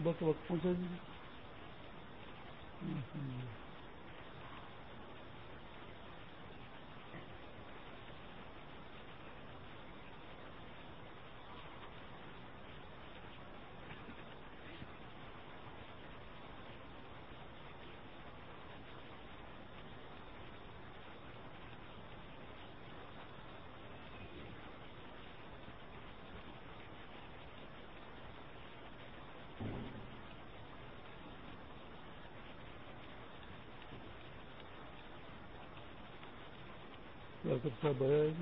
صبح کے وقت پہنچا دیجیے۔ صاحب آیا ہے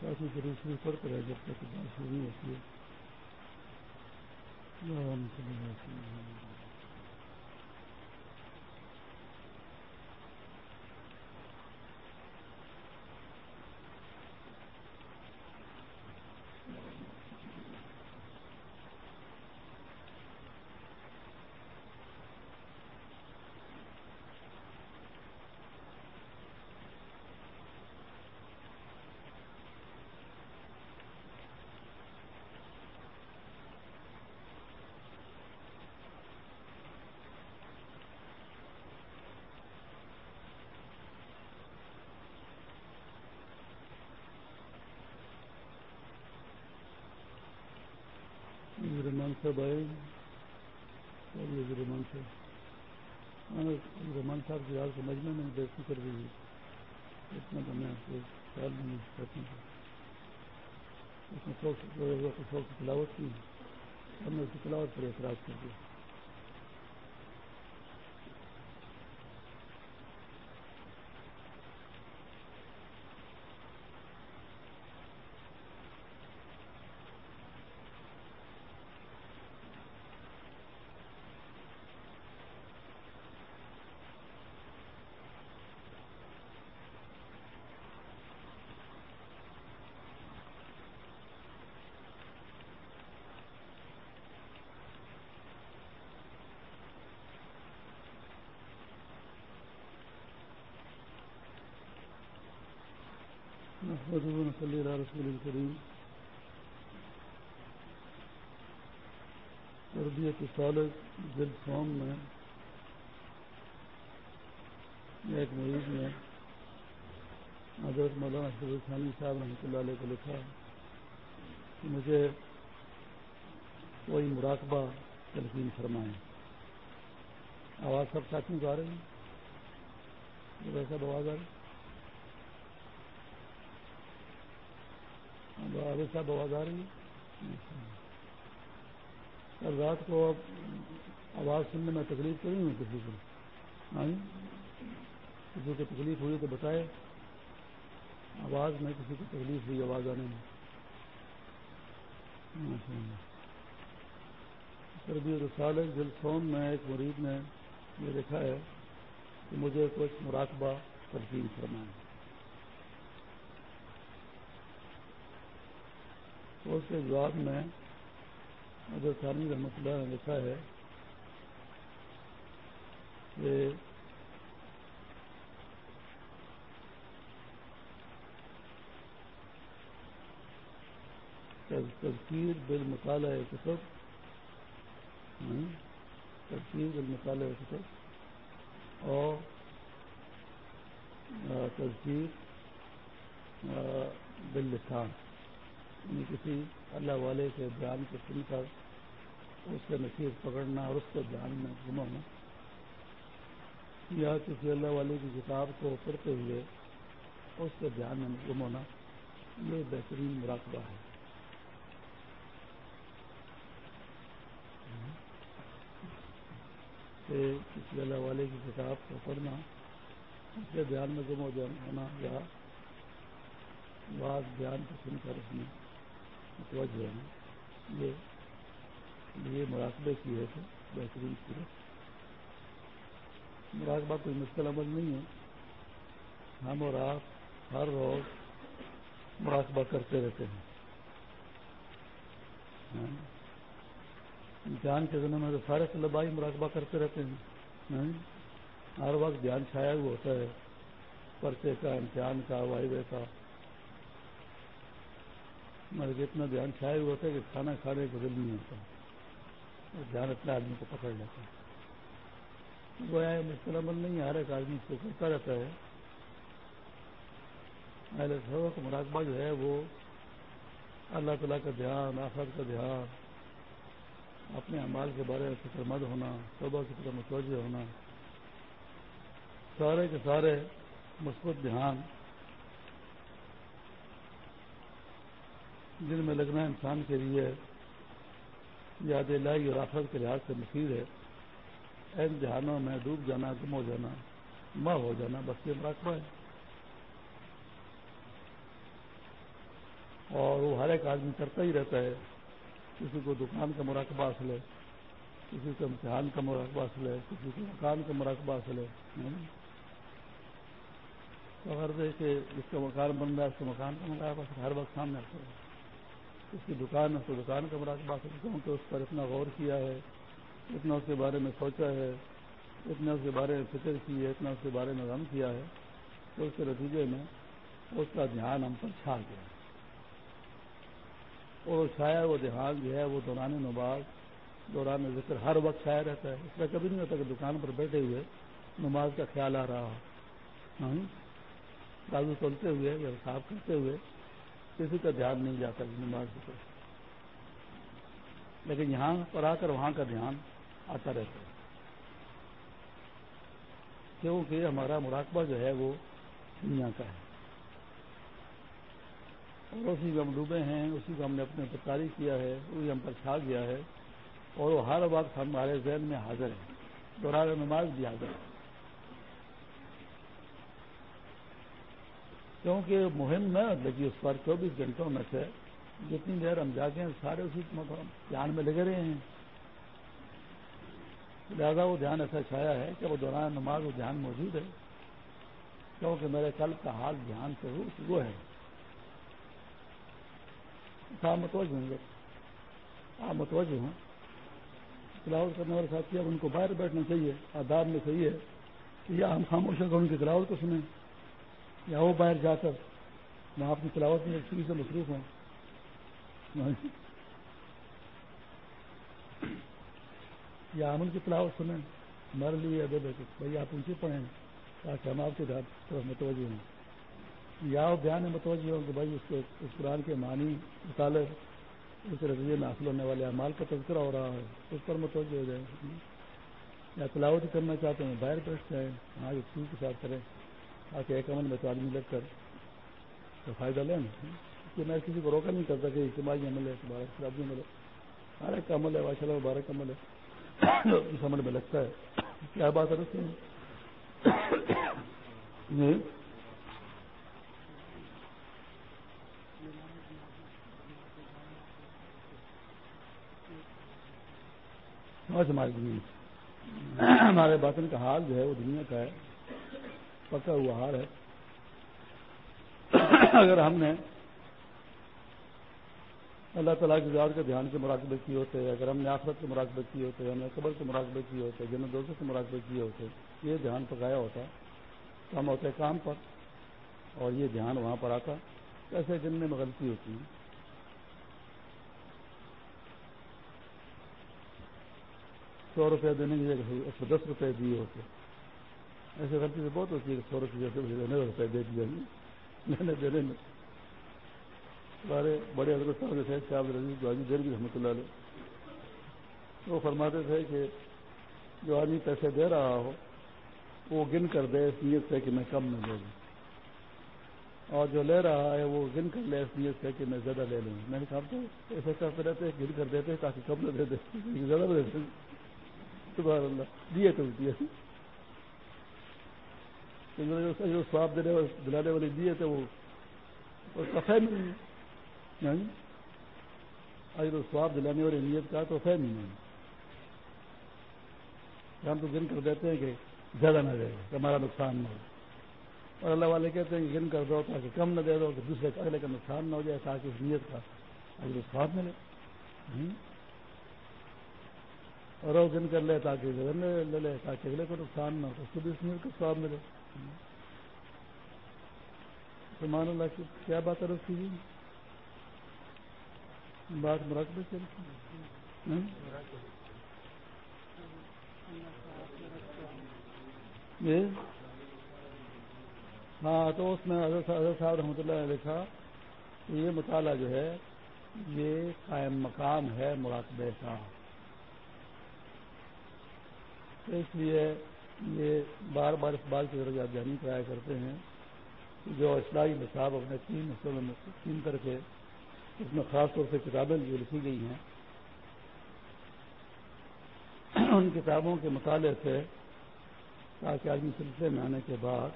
کافی ضرور شروع پڑھتے رہے جب تک بات شروع ہوتی ہے رحمان صاحب آئے رحمان صاحب رحمان صاحب کی یاد سمجھنے میں بے فکر بھی ہے اتنا تو میں آپ کو خیال نہیں کرتی اس نے شوق سے تلاوت کی ہم نے اس کی تلاوت پر اعتراض کر دیا صلی اللہ رسول الکریم۔ تربیت سالک جلد فارم میں ایک مریض نے حضرت مولانا شریف خانی صاحب رحمۃ اللہ علیہ کو لکھا کہ مجھے کوئی مراقبہ تلقین فرمائے آواز سب ساتھیوں کو آ رہی ہے ویسا آواز آ رہی صاحب آواز آ رہی ہے؟ رات کو آواز سننے میں تکلیف تو نہیں ہوئی کسی کو۔ کسی کو تکلیف ہوئی تو بتائے آواز، میں کسی کو تکلیف ہوئی، آواز آنے میں۔ تربیت سال ہے سون میں ایک مریض نے یہ دیکھا ہے کہ مجھے کچھ مراقبہ ترکیب کرنا ہے تو اس کے جواب میں اگر ثانی رحمۃ اللہ نے لکھا ہے کہ تذکیر بل مطالعہ کتب ہاں، تذکیر بل مطالعہ کتب، اور تذکیر بل لسان یعنی کسی اللہ والے کے بیان کو سن کر اس کے نصیب پکڑنا اور اس کے بیان میں گمانا یا کسی اللہ والے کی کتاب کو پڑھتے ہوئے اس کے بیان میں گم ہونا، یہ بہترین مراقبہ ہے۔ کہ کسی اللہ والے کی کتاب کو پڑھنا، اس کے بیان میں گم ہو ہونا یا بات بیان کو سن کر اس میں متوجہ ہے یہ یہ مراقبے کی ہے تو بہترین صورت۔ مراقبہ کوئی مشکل عمل نہیں ہے۔ ہم اور آپ ہر روز مراقبہ کرتے رہتے ہیں۔ ہاں۔ امتحان کے دنوں میں تو سارے طلبائی مراقبہ کرتے رہتے ہیں۔ ہر وقت دھیان چھایا ہوا ہوتا ہے۔ پرچے کا امتحان کا وائوے کا۔ مگر اتنا دھیان چھایا ہوا ہوتا ہے کہ کھانا کھانے کو دل نہیں ہوتا۔ اور دھیان اتنا آدمی کو پکڑ لیتا ہے۔ وہ مشکل عمل نہیں، ہر ایک آدمی کو کرتا رہتا ہے۔ اہل کا مراقبہ جو ہے، وہ اللہ تعالیٰ کا دھیان آفت کا دھیان، اپنے امال کے بارے میں فکر مند ہونا صبح کی طرح متوجہ ہونا، سارے کے سارے مثبت دھیان جن میں لگنا انسان کے لیے یاد لائی اور آفت کے لحاظ سے مفید ہے ان دھیانوں میں ڈوب جانا، گم ہو جانا، ماں ہو جانا بس یہ مراقبہ ہے۔ اور وہ ہر ایک آدمی کرتا ہی رہتا ہے، کسی کو دکان کا مراقبہ حاصل ہے، کسی کو امتحان کا مراقبہ حاصل ہے، کسی کو مکان کا مراقبہ حاصل ہے۔ تو اگر کہ جس کا مکان بن رہا ہے، اس کو مکان کا مراقبہ ہر وقت سامنے آتا ہے اس کی دکان ہے، اس کو دکان کا مراقبہ حاصل کیونکہ اس پر اتنا غور کیا ہے، اتنا اس کے بارے میں سوچا ہے، اتنا اس کے بارے میں فکر کی ہے، اتنا اس کے بارے میں غم کیا ہے۔ تو اس کے نتیجے میں اس کا دھیان ہم پر چھا گیا۔ اور چھایا وہ دھیان جو ہے وہ دوران نماز، دوران ذکر ہر وقت چھایا رہتا ہے۔ اس میں کبھی نہیں ہوتا کہ دکان پر بیٹھے ہوئے نماز کا خیال آ رہا ہو۔ بازو چلتے ہوئے یا صاف کرتے ہوئے کسی کا دھیان نہیں جاتا نماز کی لیکن یہاں پر آ کر وہاں کا دھیان آتا رہتا ہے۔ کیونکہ ہمارا مراقبہ جو ہے وہ دنیا کا ہے۔ اور اسی کو ہم ڈوبے ہیں، اسی کو ہم نے اپنے پتاری کیا ہے وہی ہم پر چھا گیا ہے۔ اور وہ ہر وقت ہمارے ذہن میں حاضر ہے۔ دوران نماز بھی حاضر ہے۔ کیونکہ مہم نہ لگی اس پر چوبیس گھنٹوں میں سے جتنی دیر ہم جاگے ہیں، سارے اسی مطلب دھیان میں لگے رہے ہیں۔ لہٰذا وہ دھیان ایسا چھایا ہے کہ وہ دوران نماز وہ دھیان موجود ہے، کیونکہ میرے قلب کا حال دھیان سے وہ ہے۔ آپ متوجہ ہوں گے۔ آپ متوجہ ہوں۔ تلاوت کرنے والے ساتھی اب ان کو باہر بیٹھنا چاہیے، آداب میں صحیح ہے کہ یا ہم خاموش ہو ان کی تلاوت کو سنیں۔ یا وہ باہر جا کر میں آپ کی تلاوت میں ایک سے مصروف ہوں۔ یا ہم ان کی تلاوت سنیں۔ ہمارے لیے ادب ہے بھائی آپ ان سے پڑھیں تاکہ ہم آپ کے طرف متوجہ ہوں۔ یا وہ بیان متوجہ ہوں کہ بھائی اس کے اس قرآن کے معنی مطالعے اس رضیے میں حاصل ہونے والے اعمال کا تذکرہ ہو رہا ہے، اس پر متوجہ ہو جائیں۔ یا تلاوت کرنا چاہتے ہیں، باہر بیٹھ جائیں آج اسکول کے ساتھ کریں۔ تاکہ ایک عمل میں تو آدمی لگ کر تو فائدہ لیں۔ کہ میں کسی کو روکا نہیں کرتا کہ اجتماعی عمل ہے تمہارا اچھا خرابی عمل ہے۔ ہر ایک عمل ہے ماشاء اللہ مبارک عمل ہے۔ اس عمل میں لگتا ہے۔ کیا بات ہے جی۔ ہمارے باطن کا حال جو ہے وہ دنیا کا ہے۔ پکا ہوا حال ہے۔ اگر ہم نے اللہ تعالیٰ کی ذات کے دھیان کے مراقبے کیے ہوتے، اگر ہم نے آخرت کے مراقبے کیے ہوتے، ہم نے قبر کے مراقبے کیے ہوتے جن دوستوں کے مراقبے کیے ہوتے، یہ دھیان پکایا ہوتا کم ہوتے کام پر اور یہ دھیان وہاں پر آتا، ایسے جن میں غلطی ہوتی۔ ہے سو روپیہ دینے کی جگہ ایک سو دس روپئے دیے ہوتے۔ ایسے غلطی سے بہت ہوتی ہے کہ سو روپئے روپئے دے دیے دینے دینے میں سارے بڑے حضرت صاحب تھے صاحب رضی آدمی دیر بھی رحمۃ اللہ علیہ، وہ فرماتے تھے کہ جو آدمی پیسے دے رہا ہو، وہ گن کر دے، اس نیت سے کہ میں کم نہ دے دوں اور جو لے رہا ہے، وہ گن کر لے، اس نیت سے کہ میں زیادہ لے لوں۔ میں نے کہا، تو ایسے کرتے رہتے، گن کر دیتے تاکہ کم نہ دے دے، زیادہ دے دیں سبحان اللہ، دیے تو دیے جو سواب دینے دلانے والے دیے تھے وہ کفے میں نہیں اگر سواب دلانے والی نیت کا تو فہم ہی نہیں ہم تو گن کر دیتے ہیں کہ زیادہ نہ دے کہ ہمارا نقصان نہ ہو۔ اور اللہ والے کہتے ہیں کہ گن کر دو تاکہ کم نہ دے دو، کہ دوسرے اگلے کا نقصان نہ ہو جائے تاکہ اس نیت کا اگر سواب ملے۔ اور وہ گن کر لے تاکہ لے لے تاکہ اگلے کو نقصان نہ ہو اس کو بھی اس کا سواب ملے۔ تو مان اللہ کی کیا بات ہے رکھی بات مراقبے چل جی ہاں؟ تو اس میں حضرت صاحب رحمۃ اللہ نے لکھا کہ یہ مطالعہ جو ہے، یہ قائم مقام ہے مراقبے کا۔ اس لیے یہ بار بار اس بات کی ذرا جانی کرایا کرتے ہیں جو اصلاحی نصاب اپنے تین حصوں میں تین کر کے اس میں خاص طور سے کتابیں جو لکھی گئی ہیں، ان کتابوں کے مطالعے سے تاکہ آدمی سلسلے میں آنے کے بعد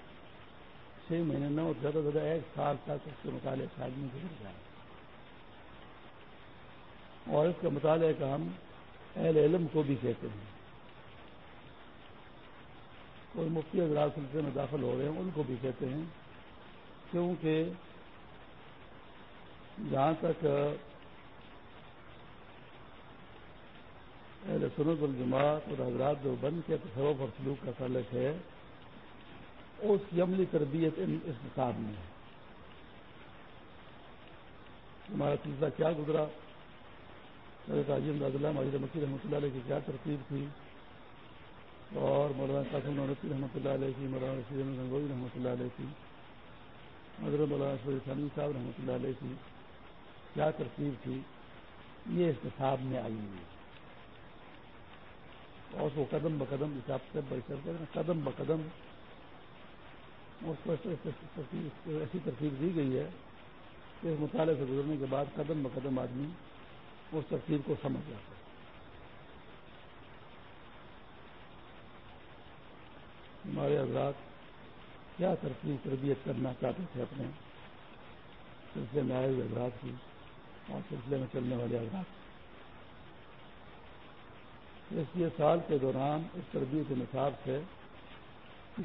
چھ مہینے نہ زیادہ سے زیادہ ایک سال تک اس کے مطالعے سے آدمی گزر جائے۔ اور اس کے مطالعے کا ہم اہل علم کو بھی کہتے ہیں۔ کوئی مفتی حضرات سلسلے میں داخل ہو رہے ہیں ان کو بھی کہتے ہیں کیونکہ جہاں تک اہل سنت الجماعت اور حضرات جو بند کے تصوف اور سلوک کا تعلق ہے، اس کی عملی تربیت اس نصاب میں ہے۔ ہمارا سلسلہ کیا گزرا؟ حضرت عظیم اللہ ماجد مکی رحمۃ اللہ علیہ کی کیا ترتیب تھی؟ اور مولانا قاسم نورتی رحمۃ اللہ علیہ کی مولانا رشید احمد گنگوئی رحمۃ اللہ علیہ کی، حضرت مولانا شریف ثانی صاحب رحمۃ اللہ علیہ کی کیا ترتیب تھی، یہ اس حساب میں آئی ہوئی اور اس کو قدم بقدم حساب سے قدم بقدم اس کو ایسی ترتیب دی گئی ہے کہ اس مطالعے سے گزرنے کے بعد قدم بقدم آدمی اس ترتیب کو سمجھ جاتا ہے۔ ہمارے حضرات کیا ترتیب تربیت کرنا چاہتے تھے اپنے سلسلے میں آئے ہوئے حضرات کی، اور سلسلے میں چلنے والے حضرات اس لیے سال کے دوران اس تربیت کے نصاب سے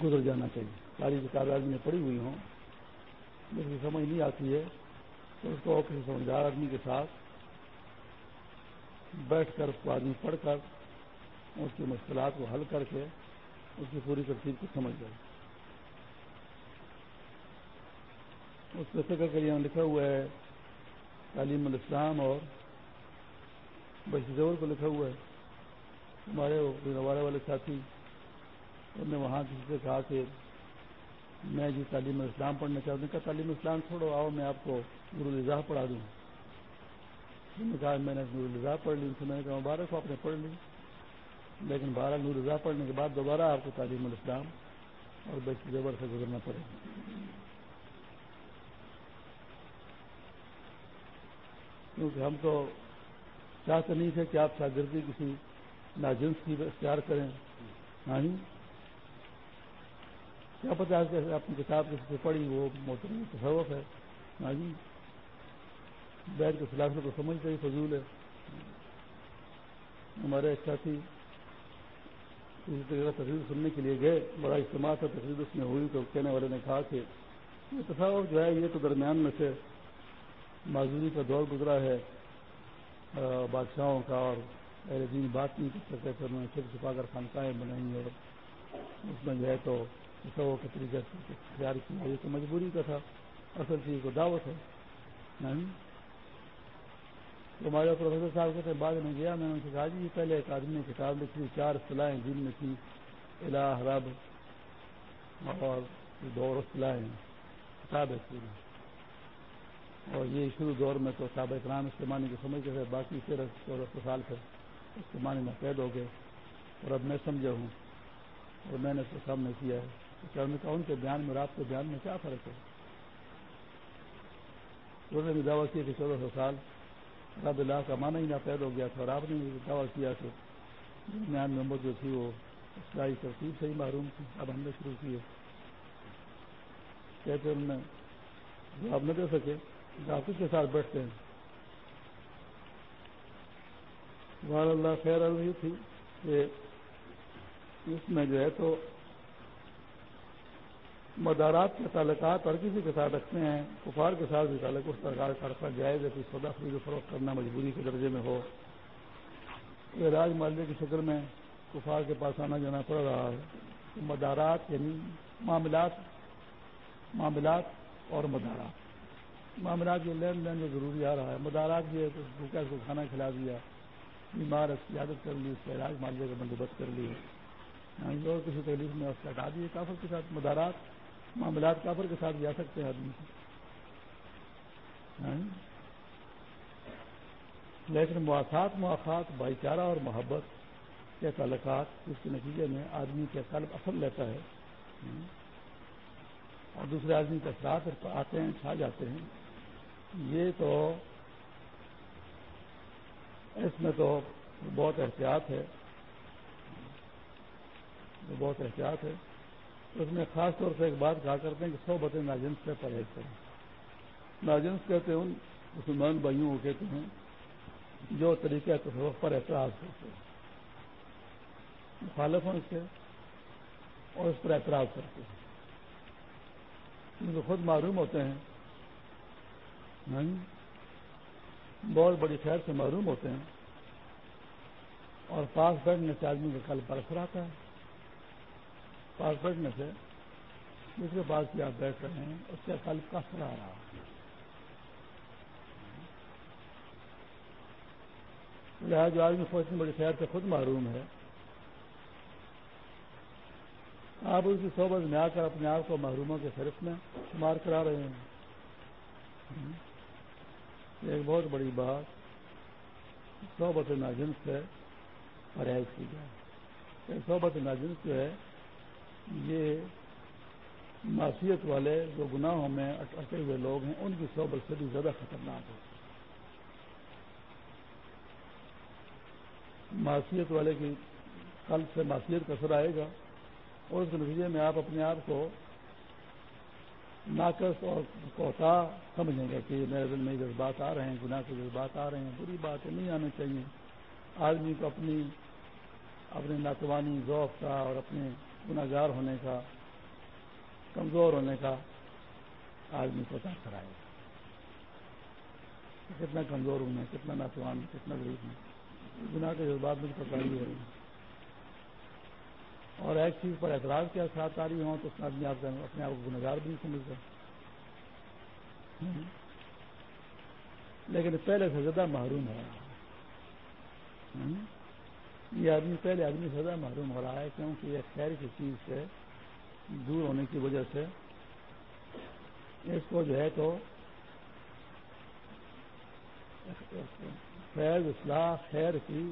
گزر جانا چاہیے۔ ساری کتابیں آدمی پڑھی ہوئی ہوں جس کی سمجھ نہیں آتی ہے تو اس کو کسی سمجھدار آدمی کے ساتھ بیٹھ کر، اس کو آدمی پڑھ کر، اس کی مشکلات کو حل کر کے اس کی پوری ترتیب کو سمجھ جائے۔ اس پہ فکر کے یہاں لکھا ہوا ہے تعلیم الاسلام اور بشور کو لکھا ہوا ہے۔ ہمارے ہمارے والے ساتھی انہوں نے وہاں کسی سے کہا کہ میں جی تعلیم الاسلام پڑھنا چاہتا ہوں۔ کیا تعلیم اسلام چھوڑو، آؤ میں آپ کو نور الزا پڑھا دوں۔ نے کہا میں نے نور الزا پڑھ لی ان سے میں نے کہا مبارک آپ نے پڑھ لی۔ لیکن بارہ نور رضا پڑھنے کے بعد دوبارہ آپ کو تعلیم الاسلام اور بیچ زبر سے گزرنا پڑے گا۔ کیونکہ ہم تو چاہتے نہیں تھے کہ آپ شاگردی کسی ناجنس کی اختیار کریں۔ ہاں جی؟ کیا پتا کہ اپنی کتاب کسی سے پڑھی، وہ محترم تصوف ہے۔ ہاں جی؟ بیٹھ کے فلاسفر کو سمجھتے ہی فضول ہے۔ ہمارے ایک ساتھی تقریر سننے کے لیے گئے، بڑا اجتماع تھا تقریر اس میں ہوئی تو کہنے والے نے کہا کہ یہ تصاور جو ہے، یہ تو درمیان میں سے معذوری کا دور گزرا ہے۔ بادشاہوں کا اور اہل دین بات نہیں کر سکتے تھے انہوں نے چھپ چھپا کر خانقاہیں بنائی اور اس میں جو ہے تو تصور کے طریقے سے اختیار کیا۔ یہ تو مجبوری کا تھا، اصل چیز کو دعوت ہے۔ نہیں؟ ہمارے پروفیسر صاحب کہتے بعد میں گیا، میں نے ان سے کہا جی پہلے ایک آدمی نے کتاب لکھی، چار صلاحیں جن میں تھی، الہ، رب، اور دور اصلاحیں کتاب ہے پوری اور یہ شروع دور میں تو صحابہ اکرام اس کے معنی کو سمجھتے تھے، باقی تیرہ چودہ سال سے اس کے معنی میں قید ہو گئے۔ اور اب میں سمجھا ہوں، اور میں نے اس کو سامنے کیا ہے۔ نے کہا، ان کے بیان میں اور آپ کے بیان میں کیا فرق ہے؟ انہوں نے بھی دعویٰ کیا کہ چودہ سو سال رب اللہ کا مانا ہی نہ پید ہو گیا تھا اور آپ نے دعویٰ کیا کہ درمیان نمبر جو تھی وہ اسلائی ترتیب سے ہی معروم تھی، اب ہم نے شروع کی ہے کہتے انہوں نے جواب نہ دے سکے، آپ کے ساتھ بیٹھتے ہیں۔ وار اللہ، خیر یہ تھی کہ اس میں جو ہے تو مدارات کے تعلقات اور کسی کے ساتھ رکھتے ہیں، کفار کے ساتھ بھی تعلق اس طرح کا جائز ہے کہ سودا خرید و فروخت کرنا مجبوری کے درجے میں ہو۔ راج مالے کی شکل میں کفار کے پاس آنا جانا پڑ رہا ہے۔ مدارات یعنی معاملات معاملات اور مدارات۔ معاملات یہ لین دین جو ضروری آ رہا ہے۔ مدارات یہ ہے بھوکا اس کو کھانا کھلا دیا بیمار اس کی عادت کر لی، اس کا علاج مالے کا بندوبست کر لی اور یعنی کسی تکلیف میں اس کا ہٹا دیے، کافر کے ساتھ مدارات معاملات کافر کے ساتھ جا سکتے ہیں آدمی ہاں؟ لیکن مواقعات مواقعات بھائی چارہ اور محبت کے تعلقات، اس کے نتیجے میں آدمی کے قلب اثر لیتا ہے۔ ہاں؟ اور دوسرے آدمی کے اثرات آتے ہیں، چھا جاتے ہیں۔ یہ تو اس میں تو بہت احتیاط ہے۔ بہت احتیاط ہے۔ اس میں خاص طور سے ایک بات کہا کرتے ہیں کہ سو بتیں ناجنس سے پرہیز کریں ناجنس کہتے ہیں ان مسلمان بھائیوں کو کہتے ہیں جو طریقہ تصوف پر اعتراض کرتے ہیں۔ مخالف ہوں اس سے اور اس پر اعتراض کرتے ہیں۔ کیونکہ خود معروم ہوتے ہیں۔ بہت بڑی خیر سے معروم ہوتے ہیں اور پاس بیٹھنے سے آدمی کا کل برسر آتا ہے پاس بیٹھنے سے جس کے پاس کی آپ بیٹھ رہے ہیں، اس کا کل کثر آ رہا؟ لہٰذا جو آدمی کو بڑی خیر سے خود معروم ہے، آپ اس کی صحبت میں آ کر اپنے آپ کو محروموں کے صرف میں شمار کرا رہے ہیں۔ ایک بہت بڑی بات صحبت ناجنس سے پرہیز کی جائے۔ صحبت ناجنس جو ہے یہ معاشیت والے جو گناہوں میں اٹکے ہوئے لوگ ہیں، ان کی صحبت سے بھی زیادہ خطرناک ہے۔ معاشیت والے کی کل سے معاشیت کا اثر آئے گا اور اس کے نتیجے میں آپ اپنے آپ کو ناقص اور کوتا سمجھیں گے کہ میرے دل میں جذبات آ رہے ہیں، گناہ کے جذبات آ رہے ہیں، بری باتیں نہیں آنی چاہیے۔ آدمی کو اپنی اپنی ناتوانی ذوق کا اور اپنے گناگار ہونے کا، کمزور ہونے کا آدمی کو تاثر کرائے کتنا کمزور ہوں میں، کتنا ناتوان کتنا غریب ہوں۔ گناہ کے جذبات مجھ پر ہو رہی ہیں۔ اور ایک چیز پر اعتراض کے ساتھ رہی ہوں تو اس میں آدمی آپ اپنے آپ کو گنگار بھی نہیں سمجھتا۔ لیکن پہلے سے زیادہ محروم ہو رہا ہے یہ آدمی پہلے آدمی سے زیادہ محروم ہو رہا ہے کیونکہ یہ خیر کی چیز سے دور ہونے کی وجہ سے اس کو جو ہے تو خیر اصلاح، خیر کی،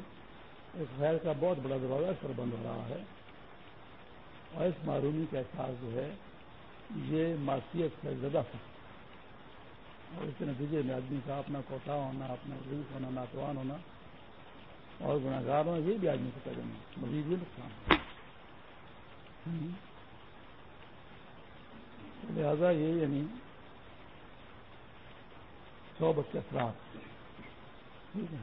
اس خیر کا بہت بڑا دروازہ اس پر بند ہو رہا ہے۔ اور اس معرومی کا احساس جو ہے، یہ معاشیت سے زیادہ سخت اور اس کے نتیجے میں آدمی کا اپنا کوتا ہونا، اپنا غریب ہونا ناتوان ہونا اور گناگار ہونا یہ بھی آدمی کو پیدا مزید یہ نقصان لہذا یہ یعنی سو بچے اثرات ٹھیک ہے۔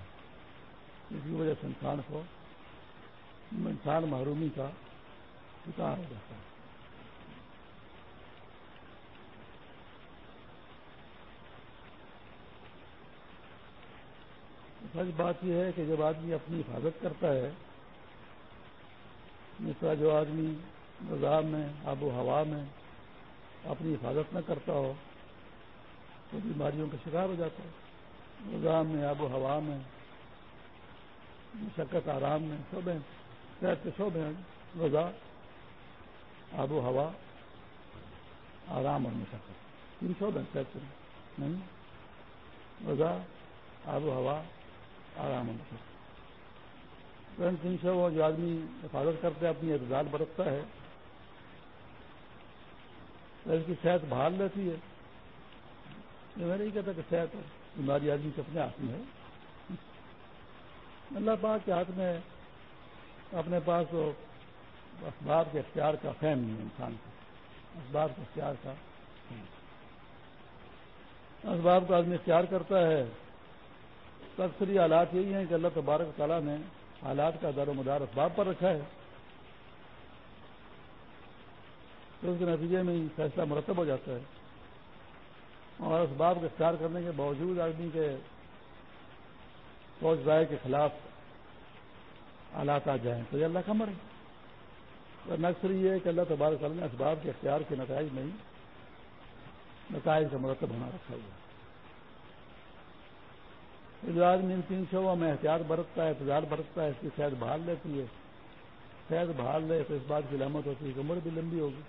اس کی وجہ سے انسان کو، انسان محرومی کا شکار ہو جاتا ہے۔ سچ بات یہ ہے کہ جب آدمی اپنی حفاظت کرتا ہے جس طرح جو آدمی نظام میں، آب و ہوا میں اپنی حفاظت نہ کرتا ہو، تو بیماریوں کا شکار ہو جاتا ہے۔ نظام میں، آب و ہوا میں، مشقت، آرام میں شعبے صحت کے شعبے ہیں روزہ آب و ہوا، آرام اور مشقت تین شعبے ہیں صحت نہیں روزہ آب و ہوا آرام اور مشقت تین جو آدمی حفاظت کرتے اپنی اعتدال برتتا ہے اس کی صحت بحال رہتی ہے۔ میں نہیں کہتا کہ صحت بیماری آدمی کے اپنے ہاتھ میں ہے۔ اللہ پاک کے ہاتھ میں اپنے پاس تو اسباب کے اختیار کا فہم نہیں ہے انسان کا۔ اسباب کے اختیار کا اسباب کا آدمی اختیار کرتا ہے۔ اکثری حالات یہی ہیں کہ اللہ تبارک تعالیٰ نے حالات کا دار و مدار اسباب پر رکھا ہے۔ تو اس کے نتیجے میں ہی فیصلہ مرتب ہو جاتا ہے۔ اور اس باب کو اختیار کرنے کے باوجود آدمی کے سوچ رائے کے خلاف حالات آ جائیں تو یہ اللہ کا مر نقصر یہ ہے کہ اللہ تبارک نے اسباب کے اختیار کے نتائج میں ہی نتائج کا مرتب ہونا رکھا ہوا ہے۔ جو آدمی ان تین شعبوں میں احتیاط برتتا ہے احتجاج برتتا ہے، اس کی صحت بحال لیتی ہے۔ صحت بحال لے تو اس بات کی علامت ہوتی ہے کہ عمر بھی لمبی ہوگی۔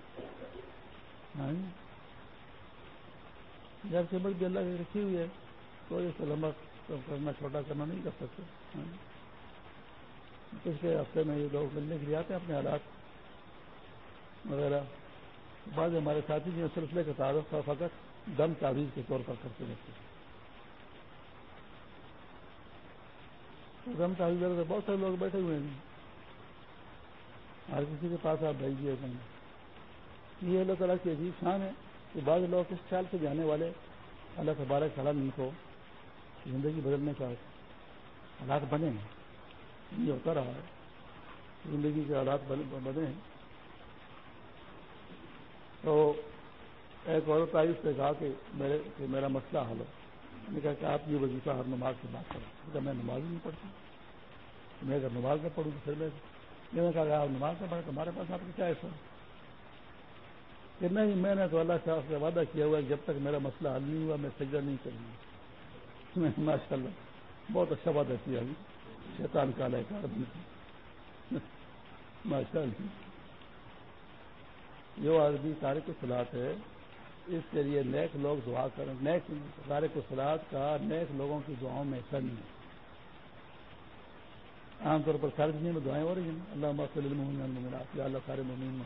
جب سے عمر بھی اللہ کی رکھی ہوئی ہے، تو اس کو لمبا کرنا چھوٹا کرنا نہیں کر سکتے۔ ہاں؟ پچھلے ہفتے میں یہ لوگ ملنے کے لیے آتے ہیں اپنے حالات وغیرہ۔ بعض ہمارے ساتھی جو سلسلے کا تعارف کا فقط دم تعویذ کے طور پر کرتے رہتے ہیں۔ دم تعویذ بہت سارے لوگ بیٹھے ہوئے ہیں۔ ہر کسی کے پاس آپ بھیجیے کہیں یہ اللہ تعالیٰ کی عجیب شان ہے کہ بعض لوگ اس خیال سے جانے والے، اللہ تبارک تعالیٰ ان کو زندگی بدلنے کا حالات بنے ہیں۔ یہ ہوتا رہا ہے۔ زندگی کے حالات بنے ہیں۔ تو ایک عورت آئی، اس نے کہا کہ میرے، کہ میرا مسئلہ حل ہے میں نے کہا کہ آپ یہ وظیفہ ہر نماز کی بات کریں۔ میں نماز نہیں پڑھتی میں اگر نماز نہ پڑھوں تو پھر میں نے کہا کہ آپ نماز نہ پڑھیں تو ہمارے پاس آپ کو کیا ایسا کہ نہیں، میں نے تو اللہ صاحب سے وعدہ کیا ہوا ہے جب تک میرا مسئلہ حل نہیں ہوا، میں سجدہ نہیں کروں گا۔ ماشاء اللہ بہت اچھا وعدہ کیا ابھی شیطان کالا ایک آدمی ماشاء اللہ جو آدمی سارے کو سلاد ہے۔ اس کے لیے نیک لوگ دعا کریں۔ نیک سارے کو سلاد کا، نیک لوگوں کی دعاؤں میں حصہ نہیں ہے عام طور پر سارے دنیا میں دعائیں ہو رہی ہیں۔ اللہ مخصوص اللہ سارے ممین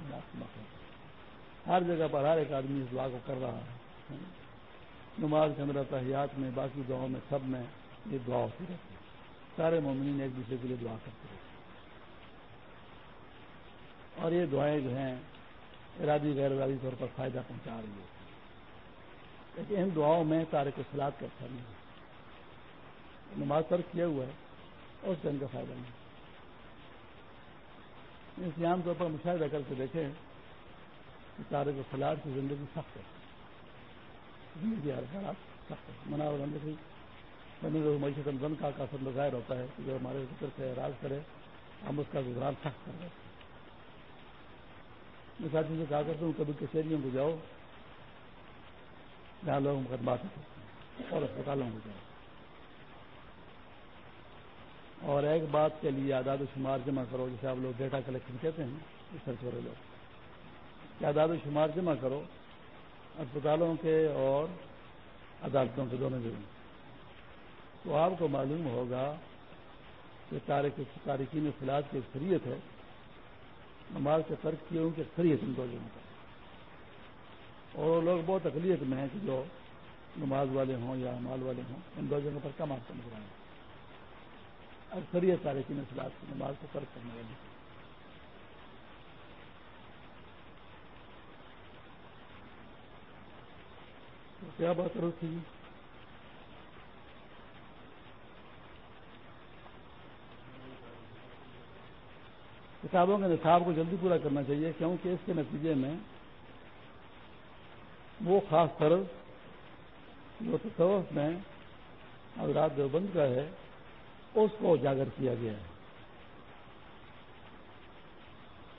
ہر جگہ پر ہر ایک آدمی اس دعا کو کر رہا ہے۔ نماز کے اندر تحیات میں، باقی دعاؤں میں، سب میں یہ دعا ہوتی رہتی ہے۔ سارے مومنین ایک دوسرے کے لیے دعا کرتے رہتے اور یہ دعائیں جو ہیں، ارادی غیر ارادی طور پر فائدہ پہنچا رہی ہے لیکن ان دعاؤں میں تارک و سلاد کا اچھا نہیں ہے۔ نماز ترک کیا ہوا ہے، اور اس کا فائدہ نہیں۔ اس لیے عام طور پر مشاہدہ کر کے دیکھیں کہ تارک و سلاد کی زندگی سخت ہے۔ زندگی ہر حالات سخت ہے مناور زندگی معیشت رمضان کا کافر ظاہر ہوتا ہے کہ جو ہمارے ذکر سے اعراض کرے، ہم اس کا گزران سخت کر رہے ہیں۔ میں ساتھی سے کہا کرتا ہوں کبھی کچہریوں کو جاؤ جہاں لوگ مقدمات اور اسپتالوں کو جاؤ۔ اور ایک بات کے لیے اعداد و شمار جمع کرو جیسے آپ لوگ ڈیٹا کلیکشن کہتے ہیں ریسرچ والے لوگ کہ اعداد و شمار جمع کرو اسپتالوں کے اور عدالتوں کے دونوں جگہ تو آپ کو معلوم ہوگا کہ تارکین فلاد کی اکثریت ہے۔ نماز کے ترک کی ان کی اکثریت ان دو جگہوں پر اور لوگ بہت اقلیت میں ہیں کہ جو نماز والے ہوں یا مال والے ہوں، ان دو جگہوں پر کم آپ کو نظر آئے اکثریت تارکین فلاد کی نماز کو ترک کرنے والے۔ تو کیا بات کرو تھی؟ کتابوں کے نصاب کو جلدی پورا کرنا چاہیے، کیونکہ اس کے نتیجے میں وہ خاص طرز جو تصوف میں حضرات دیوبند کا ہے، اس کو اجاگر کیا گیا ہے۔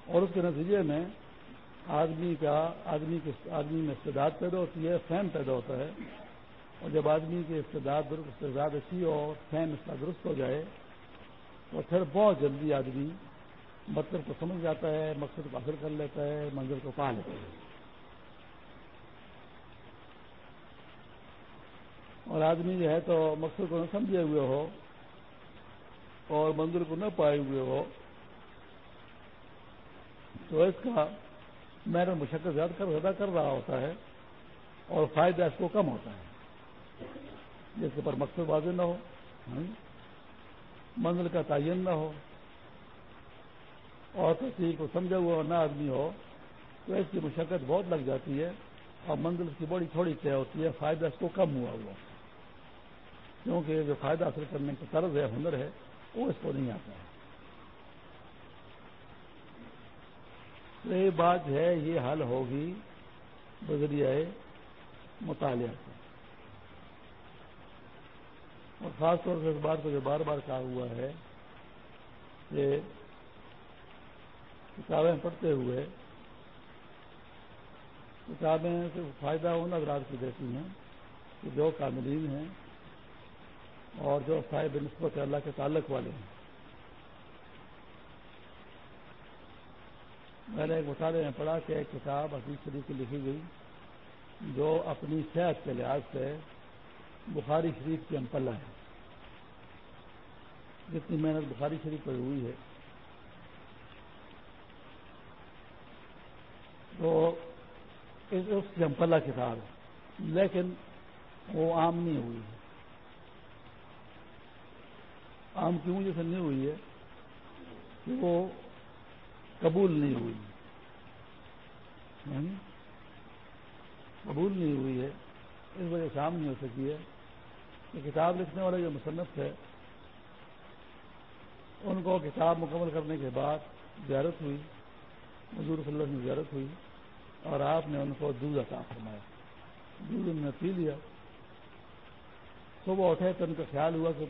اور اس کے نتیجے میں آدمی کا، آدمی کے، آدمی میں استداد پیدا ہوتی ہے فین پیدا ہوتا ہے۔ اور جب آدمی کے استداد استداد اچھی اور فین اس کا درست ہو جائے، تو پھر بہت جلدی آدمی مطلب کو سمجھ جاتا ہے، مقصد کو حاصل کر لیتا ہے منظر کو پا لیتا ہے۔ اور آدمی جو ہے تو مقصد کو نہ سمجھے ہوئے ہو اور منظر کو نہ پائے ہوئے ہو۔ تو اس کا محنت مشقت زیادہ کر زیادہ کر رہا ہوتا ہے اور فائدہ اس کو کم ہوتا ہے۔ جس کے پر مقصد واضح نہ ہو ہاں، منزل کا تعین نہ ہو اور تصویر کو سمجھا ہوا نہ آدمی ہو، تو اس کی مشقت بہت لگ جاتی ہے اور منزل کی بڑی تھوڑی طے ہوتی ہے، فائدہ اس کو کم ہوا ہوا۔ کیونکہ جو فائدہ حاصل کرنے کا طرز ہے، ہنر ہے، وہ اس کو نہیں آتا ہے۔ تو یہ بات ہے، یہ حل ہوگی بذریعہ مطالعہ سے۔ اور خاص طور سے اس بات کو جو بار بار کہا ہوا ہے کہ کتابیں پڑھتے ہوئے کتابیں سے فائدہ ان افراد کی دیتی ہیں کہ جو کاملین ہیں۔ اور جو صاحب نسبت اللہ کے تعلق والے ہیں۔ میں نے ایک مطالعے میں پڑھا کہ ایک کتاب حدیث شریف کی لکھی گئی جو اپنی صحت کے لحاظ سے بخاری شریف کی امپلہ ہے۔ جتنی محنت بخاری شریف پر ہوئی ہے۔ تو اس کی امپلہ کتاب ہے، لیکن وہ عام نہیں ہوئی ہے۔ عام کیوں جیسے نہیں ہوئی ہے کہ وہ قبول نہیں ہوئی۔ یعنی قبول نہیں ہوئی ہے، اس وجہ سے عام نہیں ہو سکی ہے کہ کتاب لکھنے والے جو مصنف ہے ان کو کتاب مکمل کرنے کے بعد زیارت ہوئی، حضور صلی اللہ میں زیارت ہوئی اور آپ نے ان کو دودھ عطا فرمایا۔ دودھ انہوں نے پی لیا۔ صبح اٹھے تو ان کا خیال ہوا کہ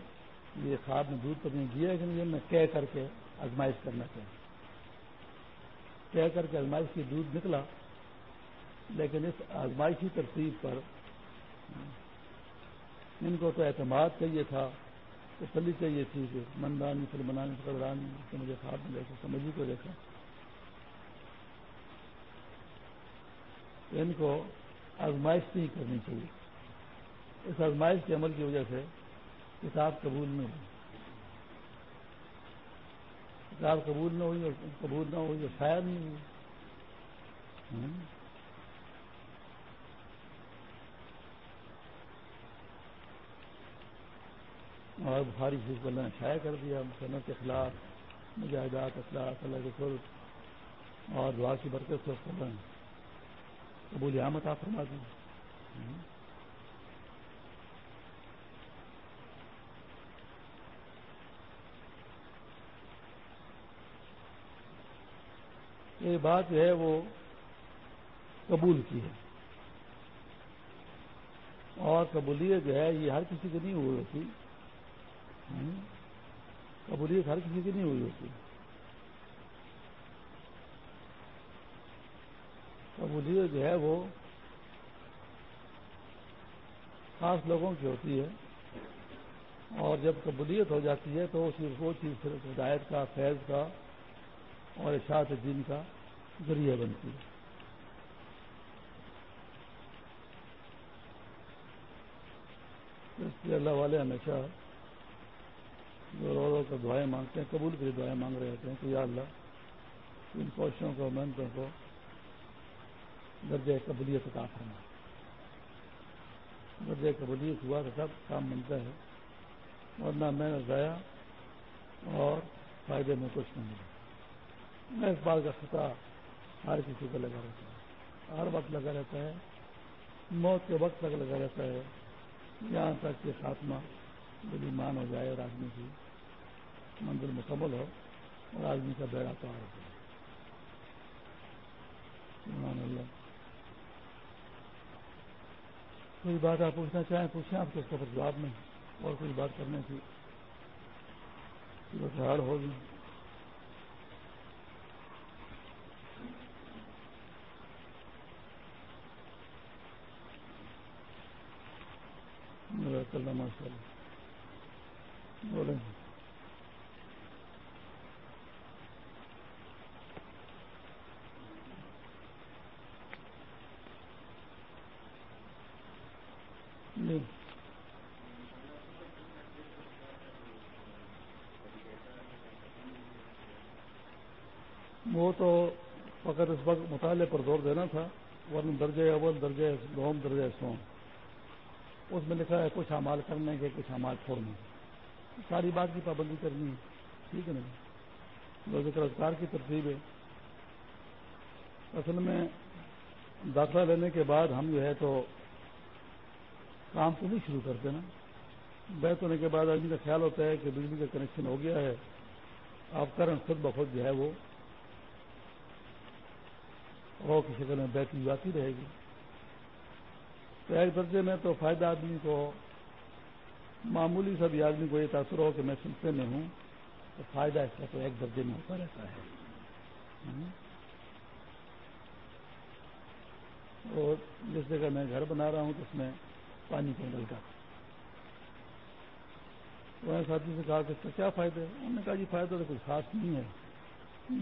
یہ خواب میں دودھ تو نہیں دیا کہ نہیں میں کہہ کر کے آزمائش کرنا چاہیے کہہ کر کے آزمائش کی دودھ نکلا، لیکن اس آزمائشی ترتیب پر ان کو تو اعتماد چاہیے تھا، تسلی چاہیے تھی کہ مندانی سلمانی فکرانی اس مجھے خواب میں دیکھا سمجھی کو دیکھا۔ ان کو آزمائش نہیں کرنی چاہیے۔ اس آزمائش کے عمل کی وجہ سے کتاب قبول نہیں ہوئی۔ کتاب قبول نہ ہوئی اور قبول نہ ہوئی اور شاید نہیں ہوئی۔ اور بخاری چیز کو اللہ نے شائع کر دیا صنعت کے خلاف مجاہدات اخلاق، اللہ کے خود اور دعا کی برکت سے اللہ قبول آمد آپ فرما دیں یہ بات جو ہے وہ قبول کی ہے۔ اور قبولیت جو ہے یہ ہر کسی کی نہیں ہوئی ہوتی۔ قبولیت ہر کسی کی نہیں ہوئی ہوتی۔ قبولیت جو ہے وہ خاص لوگوں کی ہوتی ہے۔ اور جب قبولیت ہو جاتی ہے تو وہ چیز صرف ہدایت کا، فیض کا اور اشاعت دین کا۔ ذریعہ بنتی ہے۔ اس لیے اللہ والے ہمیشہ جو رو رو کر دعائیں مانگتے ہیں، قبول کے لیے دعائیں مانگ رہے ہوتے ہیں کہ یا اللہ، ان کوششوں کو، محنتوں کو درجۂ قبولیت عطا کرنا درجۂ قبولیت ہوا تو سب کام ملتا ہے، ورنہ محنت ضائع اور فائدے میں کچھ نہیں۔ ملا میں اس بات کا خطا ہر کسی کو لگا رہتا ہے۔ ہر وقت لگا رہتا ہے۔ موت کے وقت تک لگا رہتا ہے۔ یہاں تک کہ خاتمہ بلی ہو جائے اور آدمی کی منزل مکمل ہو اور آدمی کا بیڑا پار ہو جائے۔ اللہ۔ کوئی بات آپ پوچھنا چاہیں پوچھیں، آپ کو اس کا جواب نہیں۔ اور کوئی بات کرنے کی ہار ماشاء اللہ۔ بولیں۔ جی۔ وہ تو فقط اس وقت مطالعے پر زور دینا تھا، ورنہ درجے اول درجے دوم درجے سوم۔ اس میں لکھا ہے کچھ امال کرنے کے، کچھ امال چھوڑنے کے۔ ساری بات کی پابندی کرنی ہے۔ ٹھیک ہے نا جی؟ ذکر اذکار کی ترتیب ہے۔ اصل میں داخلہ لینے کے بعد ہم جو ہے تو کام تو نہیں شروع کرتے نا۔ بیت ہونے کے بعد آدمی کا خیال ہوتا ہے کہ بجلی کا کنیکشن ہو گیا ہے۔ آپ کرن خود بخود جو ہے وہ رو کی شکل میں بیٹھی آتی رہے گی۔ تو ایک درجے میں تو فائدہ آدمی کو معمولی سا بھی آدمی کو یہ تاثر ہو کہ میں سلسلے میں ہوں، تو فائدہ اس کا تو ایک درجے میں ہوتا رہتا ہے۔ اور جس جگہ میں گھر بنا رہا ہوں، تو اس میں پانی کا ڈلتا ساتھی سے کہا کہ اس کا کیا فائدہ ہے؟ انہوں نے کہا جی فائدہ تو کچھ خاص نہیں ہے۔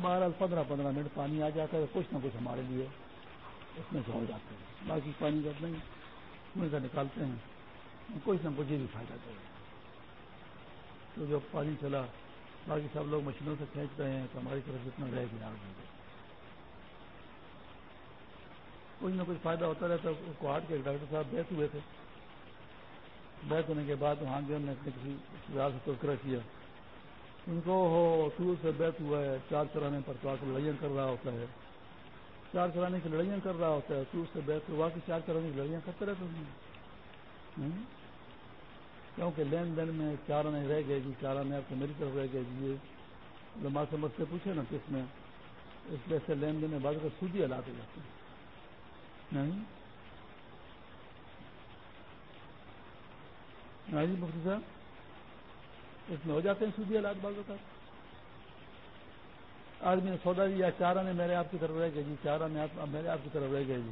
بہرحال پندرہ پندرہ منٹ پانی آ جاتا ہے، کچھ نہ کچھ ہمارے لیے اس میں سے ہو جاتے ہیں باقی پانی کا نہیں کنویں کا نکالتے ہیں کچھ نہ کچھ یہ بھی فائدہ دے تو جب پانی چلا، باقی سب لوگ مشینوں سے کھینچ رہے ہیں، تو ہماری طرف جتنا رہ گیا آگے کچھ نہ کچھ فائدہ ہوتا رہتا ہے۔ کوہاٹ کے ڈاکٹر صاحب بیٹھ ہوئے تھے۔ بیٹھ ہونے کے بعد وہاں گئے نے اپنے کسی سے تذکرہ کیا۔ ان کو ہو ٹور سے بیت ہوا ہے، چار چلانے پر تو آ کے لڑائیاں کر رہا ہوتا ہے۔ چار چلانے کی لڑائیاں کر رہا ہوتا ہے ٹور سے بیت ہوا کہ چار چلانے کی لڑائیاں کرتے رہتے ہیں۔ کیونکہ لین دین میں چار آنے رہ گئے گی چار آنے آپ کو میری طرف رہ گئے گی یہ لمبا سمجھ سے پوچھے نا کس میں۔ اس لیے سے لین دین میں بعض کا سودی حالات ہو جاتے ہیں۔ ہاں جی مفتی صاحب، اس میں ہو جاتے ہیں سودی حالات بعض کا آدمی نے سودا دیا جی، چار آنے میرے آپ کی طرف رہ گئے جی چار آنے میرے آپ کی طرف رہ گئے جی۔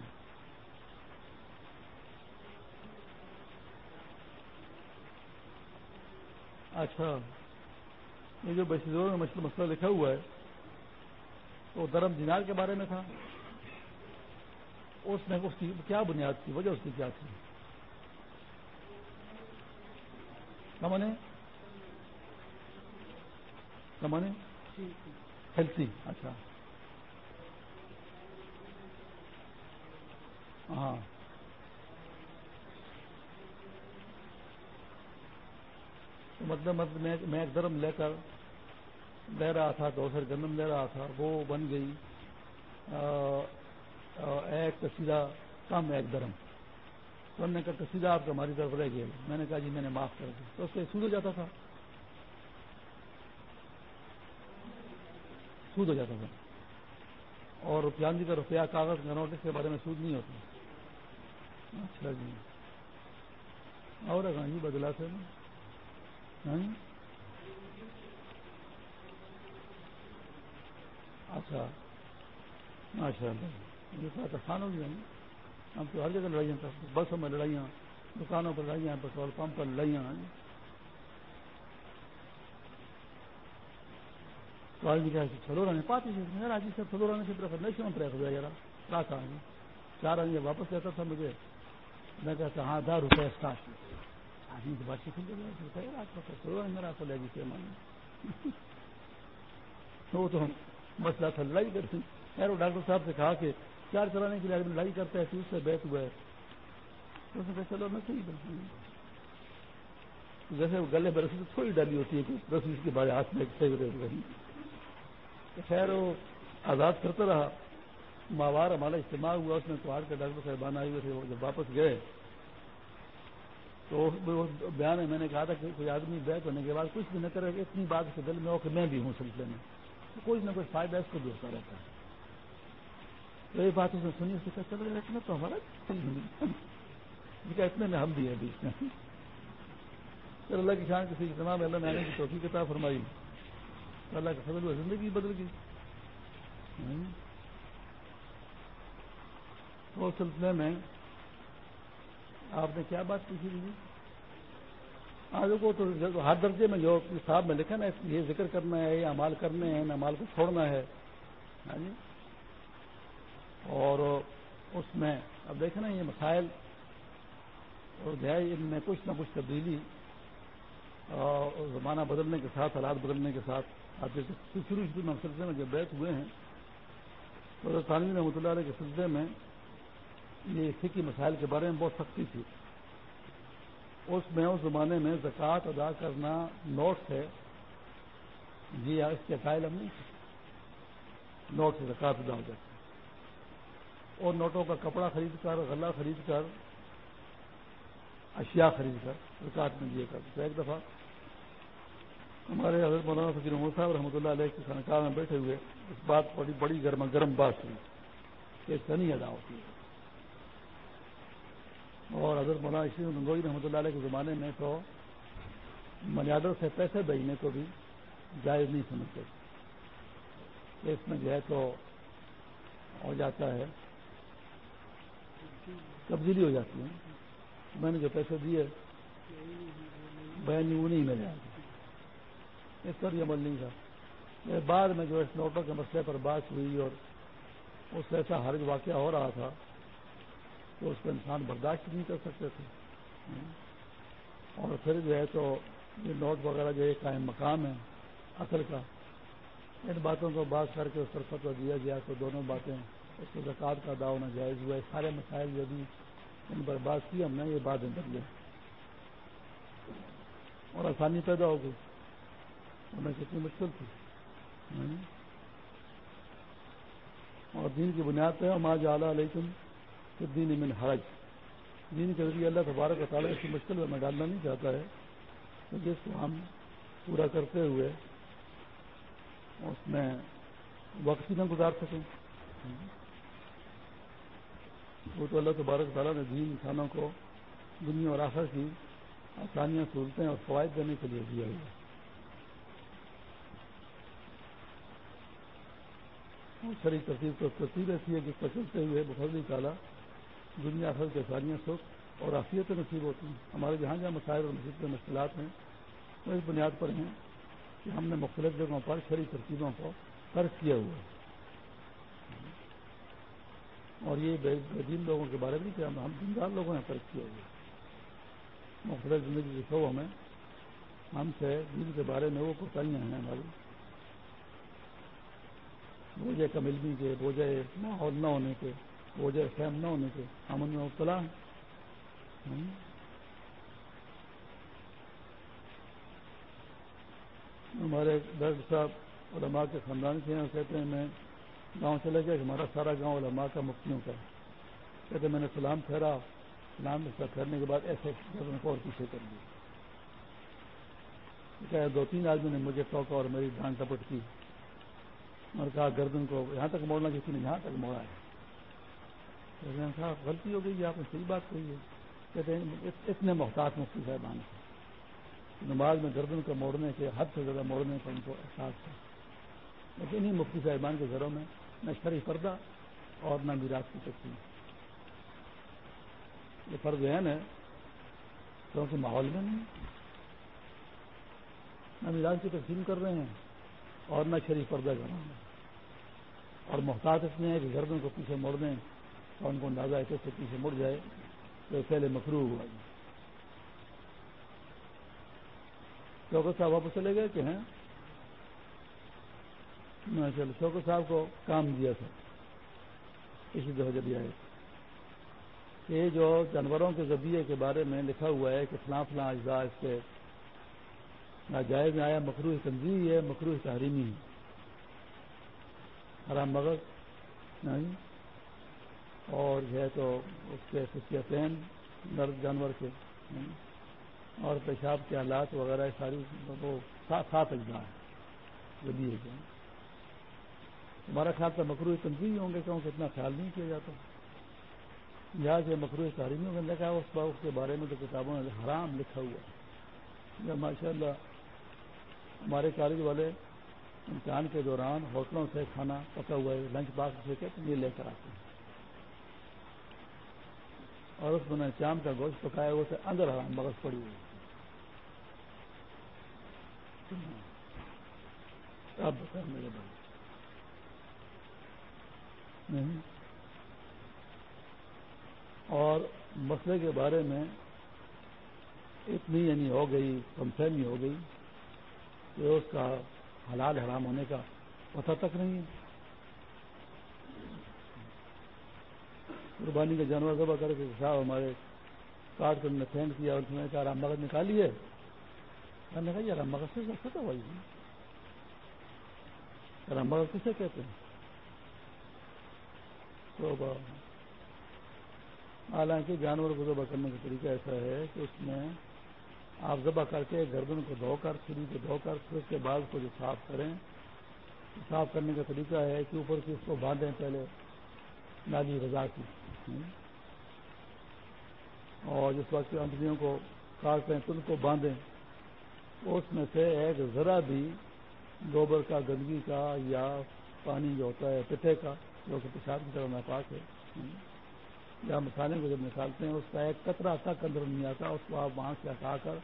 اچھا یہ جو بشیزوں میں مسئلہ لکھا ہوا ہے، وہ درم دینار کے بارے میں تھا۔ اس میں اس کی کیا بنیاد تھی؟ وجہ اس کی کیا تھی؟ کمانے؟ کمانے؟ ہیلتھی اچھا۔ ہاں۔ مطلب مطلب میں ایک درم لے کر لے رہا تھا، دو سر گندم لے رہا تھا، وہ بن گئی۔ ایک تصیدہ کم ایک درم تو ہم نے کہا تصیدہ آپ کا ہماری طرف رہ گیا میں نے کہا جی میں نے معاف کر دیا۔ تو اس سے سود ہو جاتا تھا۔ سود ہو جاتا تھا۔ اور روپیاندی کا روپیہ کاغذ کا نوٹس کے بارے میں سود نہیں ہوتا اچھا جی۔ اور ہاں جی بدلا سے اچھا۔ ماشاء اللہ۔ یہ بات آسان ہو گیا۔ ہم تو ہر جگہ لڑائیاں کرتے بسوں میں لڑائیاں، دکانوں پر لڑائیاں پیٹرول پمپ پر لڑائیاں۔ تو آج کیا چلو رہنے پاتی میرا آج سر چلو رہنے سے طرف نہیں سمجھ رہے خدا یار کیا کہا چار آدمی واپس لیتا تھا مجھے میں کہتا ہاں ہزار روپئے اسٹارٹ آدمی کی بات چیت چلو رہے میرا کو لے گی پیمانے وہ تو ہم مسئلہ تھا لڑائی کرتی خیر وہ ڈاکٹر صاحب سے کہا کہ چار چلانے کے لیے آدمی لڑائی کرتا ہے تو اس سے بیٹھ ہوا ہے تو اس نے کہا چلو میں صحیح بالکل جیسے وہ گلے برسی تو تھوڑی ڈالی ہوتی ہے کہ بس اس کے بارے ہاتھ میں خیر وہ آزاد کرتا رہا۔ ماوار ہمارا اجتماع ہوا، اس میں کوار کے ڈاکٹر صاحبان آئے ہوئے تھے، وہ جب واپس گئے۔ تو بیان ہے، میں نے کہا تھا کہ کوئی آدمی بیٹھ ہونے کے بعد کچھ بھی نہ کرے، اتنی بات کے دل میں ہو کہ میں بھی ہوں سلسلے میں۔ کوئی نہ کوئی فائدہ اس کو بھی ہوتا رہتا ہے۔ تو یہ بات اس نے سنی، اس چل رہا اتنا تو ہمارا اتنے میں ہم بھی ہیں بیچ میں۔ اللہ کی شان کسی اجتماع میں اللہ نے آنے کی توفیق کتاب فرمائی۔ اللہ کا فضل زندگی بدل گئی۔ اس سلسلے میں آپ نے کیا بات پوچھی تھی؟ آج کو تو ہر درجے میں جو صاحب میں لکھا نا یہ ذکر کرنا ہے، یہ امال کرنے ہیں امال کو چھوڑنا ہے۔ ہاں جی۔ اور اس میں، اب دیکھیں نا، یہ مسائل، اور ان میں کچھ نہ کچھ تبدیلی اور زمانہ بدلنے کے ساتھ، حالات بدلنے کے ساتھ آپ جیسے شروع شروع میں سلسلے میں جب بیت ہوئے ہیں تو تعلیم رحمۃ اللہ علیہ کے سلسلے میں یہ فکی مسائل کے بارے میں بہت سختی تھی۔ اس میں، اس زمانے میں زکوٰۃ ادا کرنا نوٹ ہے۔ جی اس کے قائل ہم نہیں نوٹ سے زکوٰۃ ادا ہو جاتی اور نوٹوں کا کپڑا خرید کر، غلہ خرید کر، اشیاء خرید کر زکات میں دیے کر تو ایک دفعہ ہمارے حضرت مولانا فکر محمد صاحب رحمۃ اللہ علیہ کی خانقاہ میں بیٹھے ہوئے اس بات بڑی بڑی گرما گرم بات ہوئی کہ نہیں ادا ہوتی ہے۔ اور حضرت مولانا اسی گنگوئی رحمۃ اللہ علیہ کے زمانے میں تو منیادوں سے پیسے بھیجنے کو بھی جائز نہیں سمجھتے۔ اس میں جو ہے تو ہو جاتا ہے، تبدیلی ہو جاتی ہے۔ میں نے جو پیسے دیے بہن وہ نہیں ملے اس پر بھی عمل نہیں تھا۔ بعد میں جو اس نوٹوں کے مسئلے پر بات ہوئی اور اس سے ایسا حرج واقعہ ہو رہا تھا تو اس کو انسان برداشت نہیں کر سکتے تھے۔ اور پھر جو ہے تو یہ نوٹ وغیرہ جو ایک قائم مقام ہے اصل کا۔ ان باتوں کو بات کر کے اس پر فتو دیا گیا تو دونوں باتیں اس کو زکات کا داؤ نہ جائز ہوا۔ ہے سارے مسائل جو بھی ان پر بات کی ہم نے یہ بات بدلے اور آسانی پیدا ہو گئی۔ انہیں کتنی مشکل تھی۔ ہاں جی۔ اور دین کی بنیاد پہ ہم آج اعلیٰ علیکم دین من حرج۔ دین کے ذریعے اللہ تبارک و تعالیٰ کی مشکل میں ڈالنا نہیں چاہتا ہے جس کو ہم پورا کرتے ہوئے اس میں وقت نہ گزار سکیں۔ وہ تو اللہ تبارک تعالیٰ نے دین انسانوں کو دنیا اور آخر کی آسانیاں سہولتیں اور فوائد دینے کے لیے دیا ہوا شریک ترتیب کو ترتیب ایسی ہے جس پر چلتے ہوئے بفرلی تعالیٰ دنیا آخر کی آسانیاں سکھ اور آفیت نصیب ہوتی ہیں۔ ہمارے جہاں جہاں مسائل اور مسجد کے مشکلات ہیں، وہ اس بنیاد پر ہیں کہ ہم نے مختلف جگہوں پر شریک ترتیبوں کو فرض کیا ہوا ہے۔ اور یہ دین لوگوں کے بارے میں کہ ہم دیندار لوگوں نے فرض کیا ہوا مختلف زندگی کے شعبوں میں ہم سے دین کے بارے میں وہ کوتاہیاں ہیں ہماری۔ بوجھے کم علمی کے بوجھے ماحول نہ ہونے کے بوجھے فہم نہ ہونے کے، ہم ان میں مبتلا ہیں۔ ہمارے درد صاحب علماء کے خاندان کے ہیں کہتے ہیں، میں گاؤں چلے گیا کہ ہمارا سارا گاؤں علماء کا مفتیوں کا ہے۔ کہتے میں نے سلام پھیرا، سلام پھیرنے کے بعد ایسے اور پیچھے کر دیا۔ دو تین آدمی نے مجھے ٹوکا اور میری ڈھان ٹپٹ کی۔ اور کہا گردن کو یہاں تک موڑنا کسی نے یہاں تک موڑا ہے۔ کہا غلطی ہو گئی آپ نے صحیح بات کہی ہے۔ کہتے ہیں اتنے محتاط مفتی صاحبان نماز میں گردن کو موڑنے کے، حد سے زیادہ موڑنے کا ان کو احساس تھا لیکن انہیں مفتی صاحبان کے گھروں میں نہ شری پردہ اور نہ میراث کی تقسیم۔ یہ فرض ذہن ہے۔ کیونکہ ماحول میں نہیں۔ نہ میراث کی تقسیم کر رہے ہیں اور نہ شریف پردہ گھروں میں اور محتاط اس میں ہے کہ گردن کو پیچھے موڑ دیں اور ان کو اندازہ ہے کہ سے پیچھے مڑ جائے تو پہلے مکرو ہوا جی چوکت صاحب واپس چلے گئے کہ ہیں؟ چلو چوکت صاحب کو کام دیا تھا۔ اسی طرح جب آئے۔ یہ جو جانوروں کے ذبیعے کے بارے میں لکھا ہوا ہے کہ فلاں فلاں اجزاء اس کے ناجائز میں آیا مکرو تنظیم ہے مکرو تحریمی ہے۔ حرام مغز، نہیں؟ اور جو ہے تو اس کے خصیتین، نرد جانور کے اور پیشاب کے حالات وغیرہ ساری وہ سات اجزاء ہیں، جو بھی ہے ہمارا خیال تھا مکرو تنظیم ہوں گے، کیونکہ اتنا خیال نہیں کیا جاتا۔ یہاں سے مکرو تحریمی میں لکھا اس اس کے بارے میں تو کتابوں نے حرام لکھا ہوا ہے۔ ماشاء اللہ ہمارے کالج والے امتحان کے دوران ہوٹلوں سے کھانا پکا ہوا ہے، لنچ باکس سے کہ یہ لے کر آتے ہیں اور اس میں چاند کا گوشت پکایا ہوا سے اندر حرام مغز پڑی ہوئی۔ اب بتا میرے بھائی۔ نہیں۔ اور مسئلے کے بارے میں اتنی یعنی ہو گئی کمفہمی ہو گئی کہ اس کا حلال حرام ہونے کا پتہ تک نہیں ہے۔ قربانی کے جانور ذبح کر کے صاحب ہمارے کاٹ کر پھینک کیا اس نے کہا، رام مغد نکالیے میں نے کہا، یہ رام مغد سے سکتا بھائی رام مغد کسے کہتے ہیں؟ تو حالانکہ جانور کو ذبح کرنے کا طریقہ ایسا ہے کہ اس میں آپ ذبح کر کے گردن کو دھو کر چھری کو دھو کر، پھر اس کے بعد کو جو صاف کریں۔ صاف کرنے کا طریقہ ہے کہ اوپر کی اس کو باندھیں پہلے، نالی رضا کی۔ اور جس وقت انٹریوں کو کاٹتے ہیں کو باندھیں۔ اس میں سے ایک ذرا بھی گوبر کا، گندگی کا یا پانی جو ہوتا ہے پٹے کا، جو کہ پیشاب کی طرح ناپاک ہے۔ یا مسالے کو جب نکالتے ہیں، اس کا ایک قطرہ تک اندر نہیں آتا، اس کو آپ وہاں سے ہٹا کر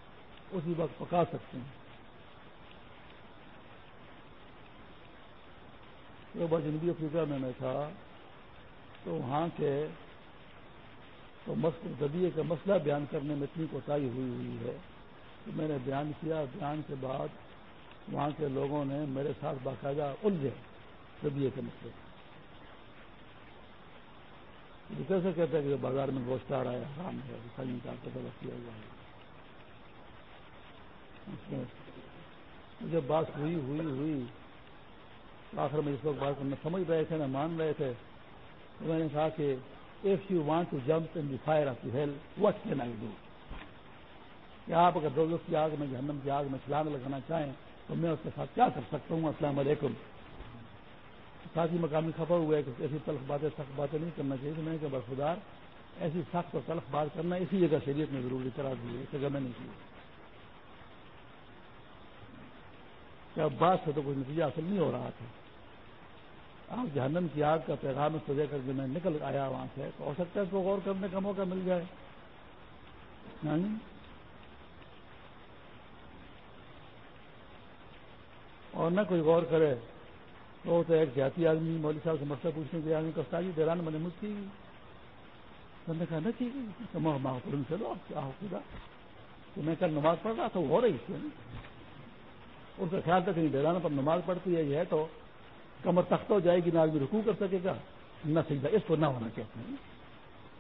اسی وقت پکا سکتے ہیں۔ تو بس جنوبی افریقہ میں میں تھا۔ تو وہاں کے تو دبیے کا مسئلہ بیان کرنے میں اتنی کوتاہی ہوئی ہوئی ہے کہ میں نے بیان کیا۔ بیان کے بعد وہاں کے لوگوں نے میرے ساتھ باقاعدہ الجھے۔ دبیے کے مسئلے۔ کیسے کہتے ہیں کہ بازار میں گوشت آ رہا ہے، حرام ہے کا طلب کیا ہوا ہے جب بات ہوئی ہوئی ہوئی، آخر میں اس وقت بات کرنا سمجھ رہے تھے، نہ مان رہے تھے۔ تو میں نے کہا کہ if you want to jump in the fire of the health what can I do کہ آپ اگر دو کی آگ میں، جہنم کی آگ میں چھلانگ لگانا چاہیں، تو میں اس کے ساتھ کیا کر سکتا ہوں؟ السلام علیکم۔ ساتھ ہی مقامی خفا ہوا ہے کہ ایسی تلخ باتیں، سخت باتیں نہیں کرنا چاہیے تو میں کہ برخدار ایسی سخت اور تلخ بات کرنا اسی جگہ شریعت میں ضروری کرا دی ہے، اس جگہ میں نہیں کی کیا بات سے تو کوئی نتیجہ حاصل نہیں ہو رہا تھا۔ آپ جہنم کی آگ کا پیغام اس وجہ کر کے میں نکل آیا وہاں سے تو ہو سکتا ہے تو غور کرنے کا موقع مل جائے۔ اور نہ کوئی غور کرے۔ تو تو ایک جاتی آدمی مولوی صاحب سے مسئلہ پوچھنے کے آدمی کستا جی دیران میں نے مجھ کی نے کہا، نہ کی گئی۔ چلو آپ کیا ہو خدا تو میں کل نماز پڑھ رہا تھا، وہ ہو رہی تھی۔ اس کا خیال تھا کہ دیران پر نماز پڑھتی ہے، یہ ہے تو کمر تخت ہو جائے گی نہ آدمی رکو کر سکے گا۔ نہ سیکھا اس کو نہ ہونا چاہتے ہیں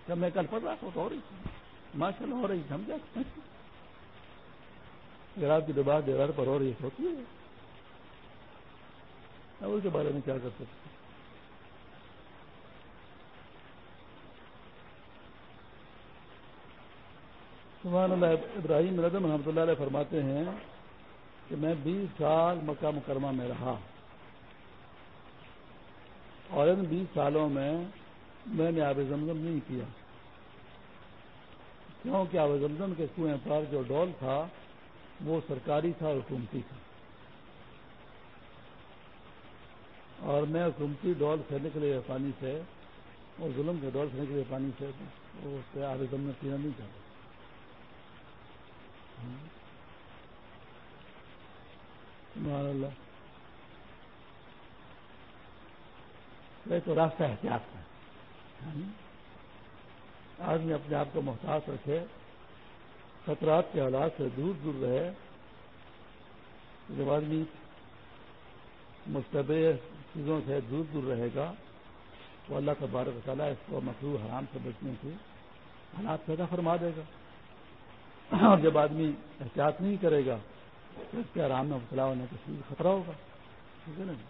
جب میں کل پڑھ رہا تھا تو ہو رہی تھی۔ ماشاء اللہ ہو رہی تھی، ہم جاتے رات کی دبا دیوار پر ہو رہی ہوتی ہے۔ اس کے بارے میں کیا کر سکتے سبحان اللہ، ابراہیم ردم رحمۃ اللہ علیہ فرماتے ہیں کہ میں بیس سال مکہ مکرمہ میں رہا۔ اور ان بیس سالوں میں میں نے آب زمزم نہیں کیا۔ کیونکہ آب زمزم کے کنویں پر جو ڈول تھا، وہ سرکاری تھا اور حکومتی تھا۔ اور میں حکومتی ڈول سے نکلے پانی سے، اور ظلم کے ڈول سے نکلے پانی سے اس سے آب زمزم پینا نہیں چاہتا۔ اللہ۔ تو راستہ احتیاط ہے آدمی اپنے آپ کو محتاط رکھے، خطرات کے حالات سے دور دور رہے۔ جب آدمی مشتبہ چیزوں سے دور دور رہے گا تو اللہ تبارک تعالیٰ اس کو مخلوق حرام سے بچنے کی حالات پیدا فرما دے گا۔ اور جب آدمی احتیاط نہیں کرے گا تو اس کے آرام میں مبتلا ہونے کا خطرہ ہوگا۔ ٹھیک ہے نا جی؟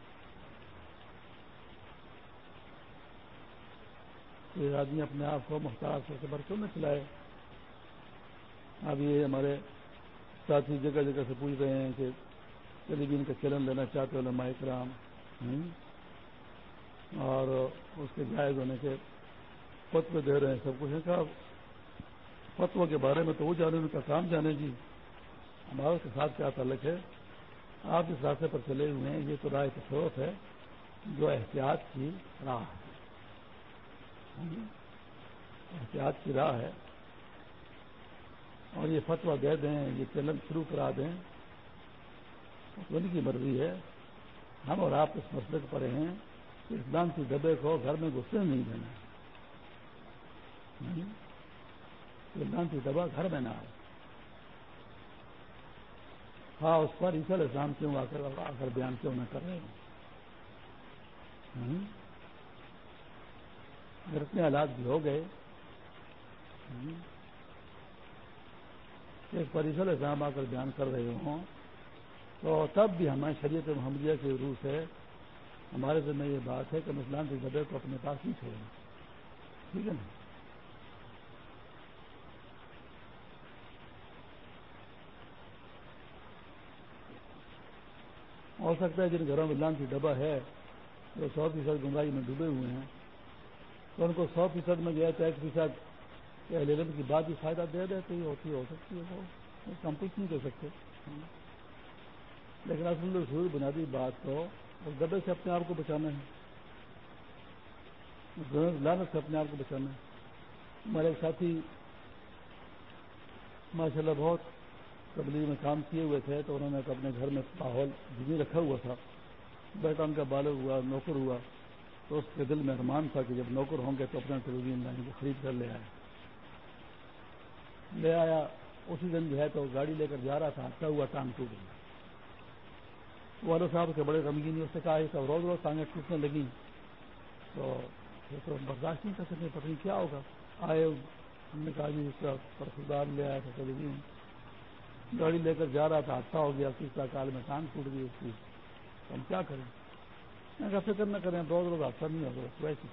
کہ آدمی اپنے آپ کو محتاط ہو کے برتوں میں چلائے۔ اب یہ ہمارے ساتھی جگہ جگہ سے پوچھ رہے ہیں کہ ٹیلی ویژن کا چلن لینا چاہتے علماء کرام اور اس کے جائز ہونے کے فتو دے رہے ہیں سب کچھ کہا فتو کے بارے میں تو وہ جانے، ان کا کام جانے۔ جی ہمارا اس کے ساتھ کیا تعلق ہے؟ آپ اس راستے پر چلے ہوئے ہیں۔ یہ تو رائے تصورت ہے جو احتیاط کی راہ ہے۔ احتیاط کی راہ ہے۔ اور یہ فتوا دے دیں، یہ چلن شروع کرا دیں۔ ان کی مرضی ہے۔ ہم اور آپ اس مسئلے پر ہیں کہ اسلام کی ڈبے کو گھر میں غصے نہیں دینا اسلام کی ڈبا گھر میں نہ آئے۔ ہاں اس پر عیسر اسلام کیوں آ کر آ کر بیان کیوں نہ کر رہے ہیں اگر اتنے حالات بھی ہو گئے ایک پریشر اسلام آ کر بیان کر رہے ہوں تو تب بھی ہمیں شریعت محمدیہ کے روح سے ہمارے ذمہ یہ بات ہے کہ مسلمان کے زبے کو اپنے پاس نہیں چھوڑیں۔ ٹھیک ہے نا؟ ہو سکتا ہے جن گھروں میں لان کی ڈبا ہے جو سو فیصد گمراہی میں ڈوبے ہوئے ہیں۔ تو ان کو سو فیصد میں گیا تو ایک فیصد علم کی بات بھی فائدہ دے دیتے ہی ہوتی، ہو سکتی ہے۔ وہ ہم کچھ نہیں کر سکتے۔ لیکن اصل رسول بنیادی بات تو اس گدے سے اپنے آپ کو بچانا ہے۔ لانت سے اپنے آپ کو بچانا ہے۔ ہمارے ایک ساتھی ماشاء اللہ بہت تبلیغ میں کام کیے ہوئے تھے تو انہوں نے اپنے گھر میں ماحول بجلی رکھا ہوا تھا۔ بیٹا ان کا بالغ ہوا، نوکر ہوا۔ تو اس کے دل میں ارمان تھا کہ جب نوکر ہوں گے تو اپنا ٹیلی لائن کو خرید کر لے آیا لے آیا، اسی دن جو ہے تو گاڑی لے کر جا رہا تھا اچھا ہوا ٹانگ ٹوٹ گیا۔ والد صاحب کے بڑے غمگین اس نے کہا، یہ سب روز روز ٹانگیں ٹوٹنے لگی تو تو برداشت نہیں کر سکتے، پتہ نہیں کیا ہوگا۔ آئے، ہم نے کہا جی اس کا پرسدار لے آیا تھا گاڑی لے کر جا رہا تھا اچھا ہو گیا تیسرا کال میں ٹانگ ٹوٹ گئی اس کی۔ تو ہم کیا کریں؟ میں فکر نہ کریں، روز روز حادثہ نہیں ہوگا ویسے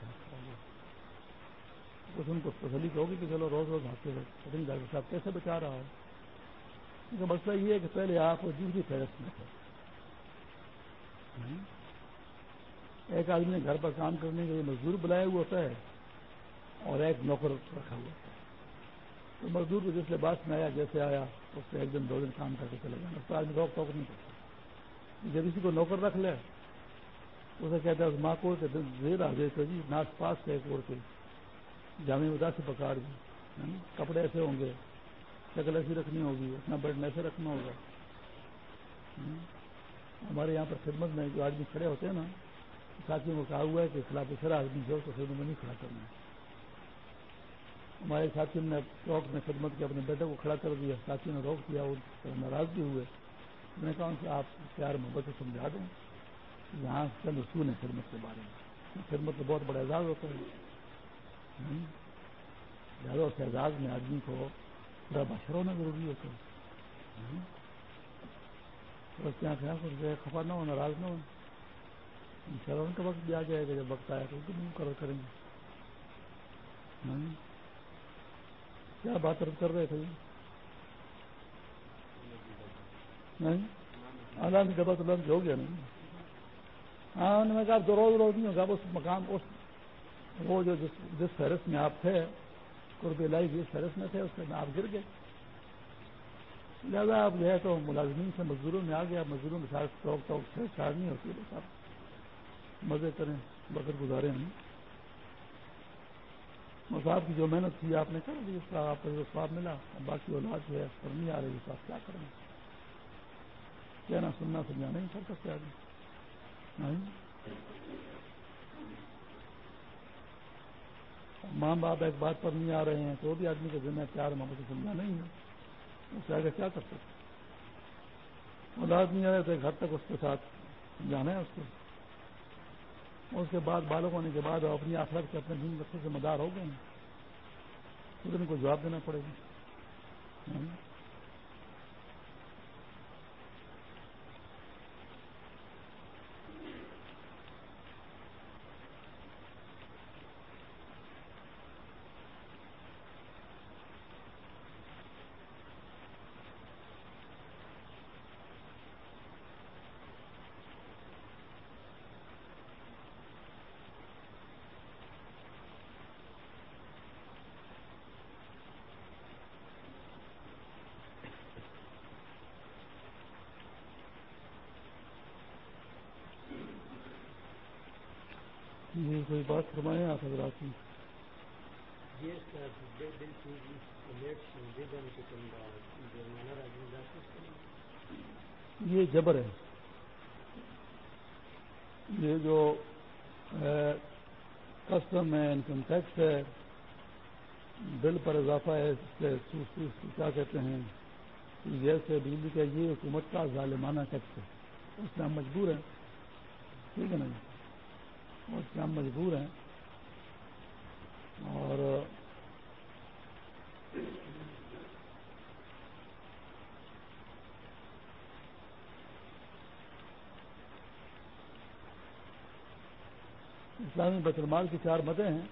کچھ ان کو تسلی ہوگی کہ چلو، روز روز حادثے پتہ ڈاکٹر صاحب کیسے بچا رہا ہے؟ مسئلہ یہ ہے کہ پہلے آپ دوسری جی جی فہرست میں تھے۔ ایک آدمی نے گھر پر کام کرنے کے لیے مزدور بلایا ہوا ہوتا ہے اور ایک نوکر رکھا ہوا ہوتا ہے۔ تو مزدور کو جس لباس میں آیا، جیسے آیا، اس سے ایک دن دو دن کام کر کے چلے جانا تو آدمی روک ٹوک نہیں کرتا۔ جب کسی کو نوکر رکھ لے، اسے کہتا ہے ماں کو زیر آ گئے تو جی ناس پاس سے ایک اور کے جامع مدا سے پکاڑ گئی کپڑے ایسے ہوں گے، شکل ایسی رکھنی ہوگی اپنا بیٹھنا ایسے رکھنا ہوگا۔ ہمارے یہاں پر خدمت میں جو آدمی کھڑے ہوتے ہیں نا، ساتھیوں کو کہا ہوا ہے کہ خلاف سر آدمی جو تو خدمت میں نہیں کھڑا کرنا ہمارے ساتھیوں نے چوک میں خدمت کے اپنے بیٹے کو کھڑا کر دیا، ساتھیوں نے روک دیا وہ ناراض بھی ہوئے۔ میں نے کہا ان سے آپ پیار محبت سے سمجھا دیں۔ یہاں چند اصول ہیں خدمت کے بارے میں۔ خدمت تو بہت بڑا اعزاز ہوتا ہے۔ زیادہ اس اعزاز میں آدمی کو پورا بشر ہونا ضروری ہوتا ہے۔ کیا خیال خفا نہ ہو، ناراض نہ ہو۔ ان شاء اللہ ان کا وقت بھی آ جائے گا جب وقت آئے تو مقرر کریں گے۔ ہاں جی۔ کیا بات کر رہے تھے؟ جی۔ نہیں آلان کی دبا تو لنچ ہو گیا نہیں ہاں میں کہا دو روز روز نہیں ہوگا اس مقام، اس وہ جو جس جس فہرست میں آپ تھے، قرب لائی جس فہرست میں تھے، اس میں آپ گر گئے۔ لہٰذا آپ جو ہے تو ملازمین سے مزدوروں میں آ گیا، مزدوروں کے ساتھ ٹوک ٹوک سے چار نہیں ہوتی بس آپ مزے کریں بکر گزارے ہیں بس آپ کی جو محنت تھی، آپ نے کر دی، اس کا آپ کو جو سواب ملا۔ باقی اولاد جو ہے پر نہیں آ رہی تو آپ کیا کریں؟ کہنا، سننا سمجھا نہیں کر سکتے آدمی ماں باپ ایک بات پر نہیں آ رہے ہیں، تو بھی آدمی کے ذمہ پیار محبت سمجھا نہیں ہے۔ اس سے آگے کیا کر سکتے اولاد نہیں آ رہے تو ایک حد تک اس کے ساتھ جانا ہے اس کو۔ اس کے بعد بالغ ہونے کے بعد اپنی آخرت کے اپنے دن رکھنے سے مدار ہو گئے ہیں۔ پھر ان کو جواب دینا پڑے گا۔ ہاں جی کوئی بات فرمائیں آپ حضرات کی یہ جبر ہے۔ یہ جو کسٹم ہے انکم ٹیکس ہے بل پر اضافہ ہے اس سے کیا کہتے ہیں؟ گیس سے بجلی کا یہ حکومت کا ظالمانہ ٹیکس ہے۔ اس میں ہم مجبور ہیں۔ ٹھیک ہے نا جی؟ اس میں ہم مجبور ہیں۔ اور اسلامی بیت المال کی چار مدیں ہیں۔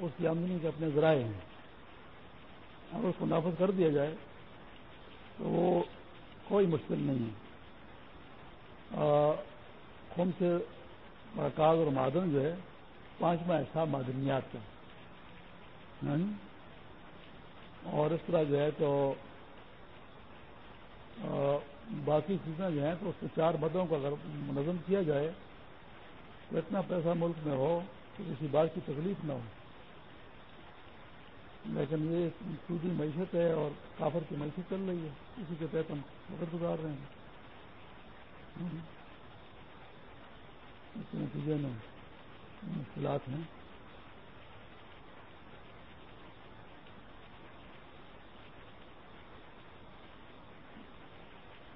اس کی آمدنی کے اپنے ذرائع ہیں۔ اگر اس کو نافذ کر دیا جائے تو وہ کوئی مشکل نہیں ہے۔ خون سے کاغذ اور معدن جو ہے، پانچواں حصہ معدنیات کا۔ ہاں جی؟ اور اس طرح جو ہے تو باقی چیزیں جو ہیں تو اس کے چار بدوں کو اگر منظم کیا جائے، تو اتنا پیسہ ملک میں ہو کہ کسی بات کی تکلیف نہ ہو۔ لیکن یہ سودی معیشت ہے اور کافر کی معیشت چل رہی ہے۔ اسی کے تحت ہم وقت گزار رہے ہیں ہاں جی؟ اس نتیجے میں مشکلات ہیں۔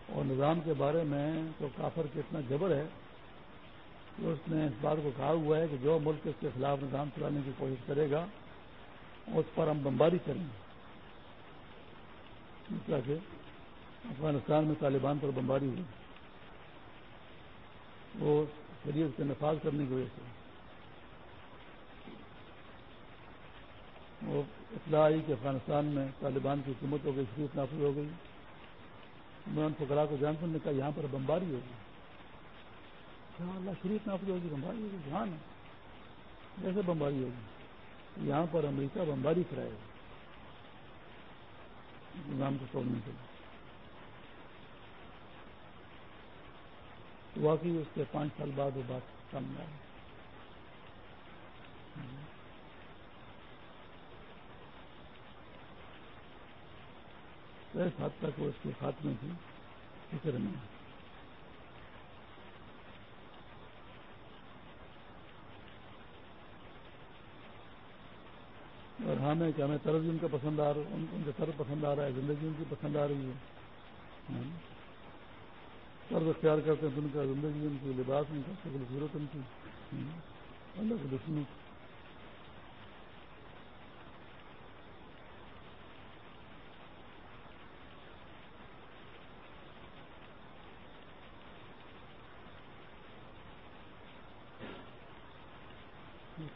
اور نظام کے بارے میں تو کافر کے اتنا جبر ہے کہ اس نے اس بات کو کہا ہوا ہے کہ جو ملک اس کے خلاف نظام چلانے کی کوشش کرے گا، اس پر ہم بمباری کریں گے۔ اس طرح افغانستان میں طالبان پر بمباری ہوئی۔ وہ شریعت کے نفاذ کرنے کی وجہ سے۔ وہ اطلاع آئی کہ افغانستان میں طالبان کی حکومت ہو گئی شریف نافذ ہو گئی۔ میں ان فکرا کو جانتا نے کہا یہاں پر بمباری ہوگی۔ اللہ شریف نافذ ہوگی، بمباری ہوگی جہاں جیسے بمباری ہوگی۔ یہاں پر امریکہ بمباری کرائے گا۔ نظام کو توڑنے کے لیے۔ واقعی اس کے پانچ سال بعد وہ بات سامنے آئی۔ اس حد تک وہ اس کے خاتمے کی فکر میں اور ہاں، ہمیں کہ ہمیں طرز ان کا پسند آ رہا، ان کا طرز پسند آ رہا ہے، زندگی ان کی پسند آ رہی ہے۔ ہاں۔ طرز اختیار کرتے ہیں ان کا زندگی ان کی لباس ان کا شکل صورت ان کی اللہ کے دشمنوں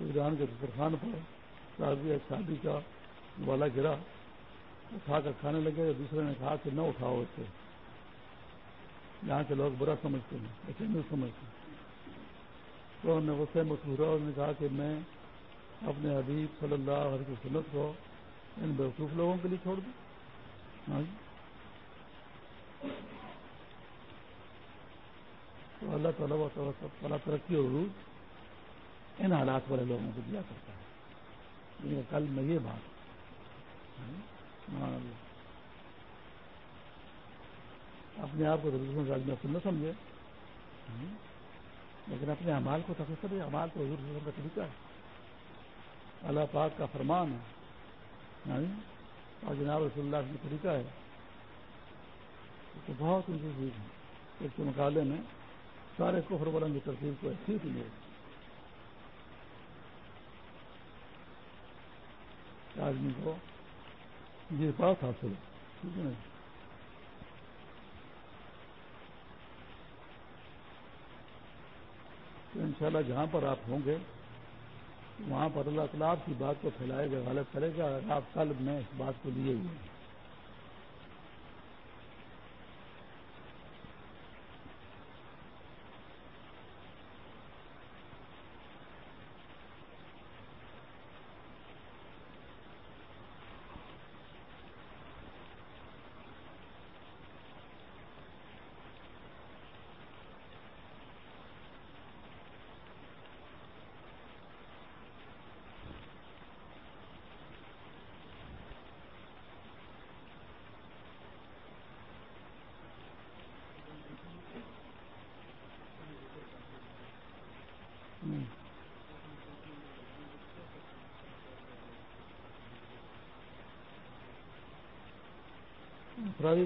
ایران کے دسترخوان پر شادی شادی کا والا گرا اٹھا کر کھانے لگے، دوسرے نے کہا کہ نہ اٹھاؤ اسے۔ یہاں کے لوگ برا سمجھتے ہیں ایسے نہیں سمجھتے۔ تو انہوں نے اسے مسورا اور نے کہا کہ میں اپنے حبیب صلی اللہ علیہ وسلم کو ان بیوقوف لوگوں کے لیے چھوڑ دوں۔ ہاں جی۔ تو اللہ تعالیٰ تعالیٰ ترقی اور عروج ان حالات والے لوگوں کو دیا کرتا ہے۔ یعنی کل میں یہ بات۔ ہاں جی۔ اپنے آپ کو تو سے آدمی نہ سمجھے لیکن اپنے امال کو تفصیل امال تو حضور کا طریقہ ہے۔ اللہ پاک کا فرمان ہے۔ اور جناب رسول اللہ کا طریقہ ہے۔ تو بہت اونچی چیز ہے۔ اس کے مقابلے میں سارے کفر والوں کی ترتیب کو ایسی ہی ملے آدمی کو یہ بات حاصل ہے ٹھیک ہے تو انشاءاللہ جہاں پر آپ ہوں گے، وہاں پر اللہ تعالیٰ آپ کی بات کو پھیلائے گا غلط کرے گا آپ کل میں اس بات کو لیے ہوئے ہیں۔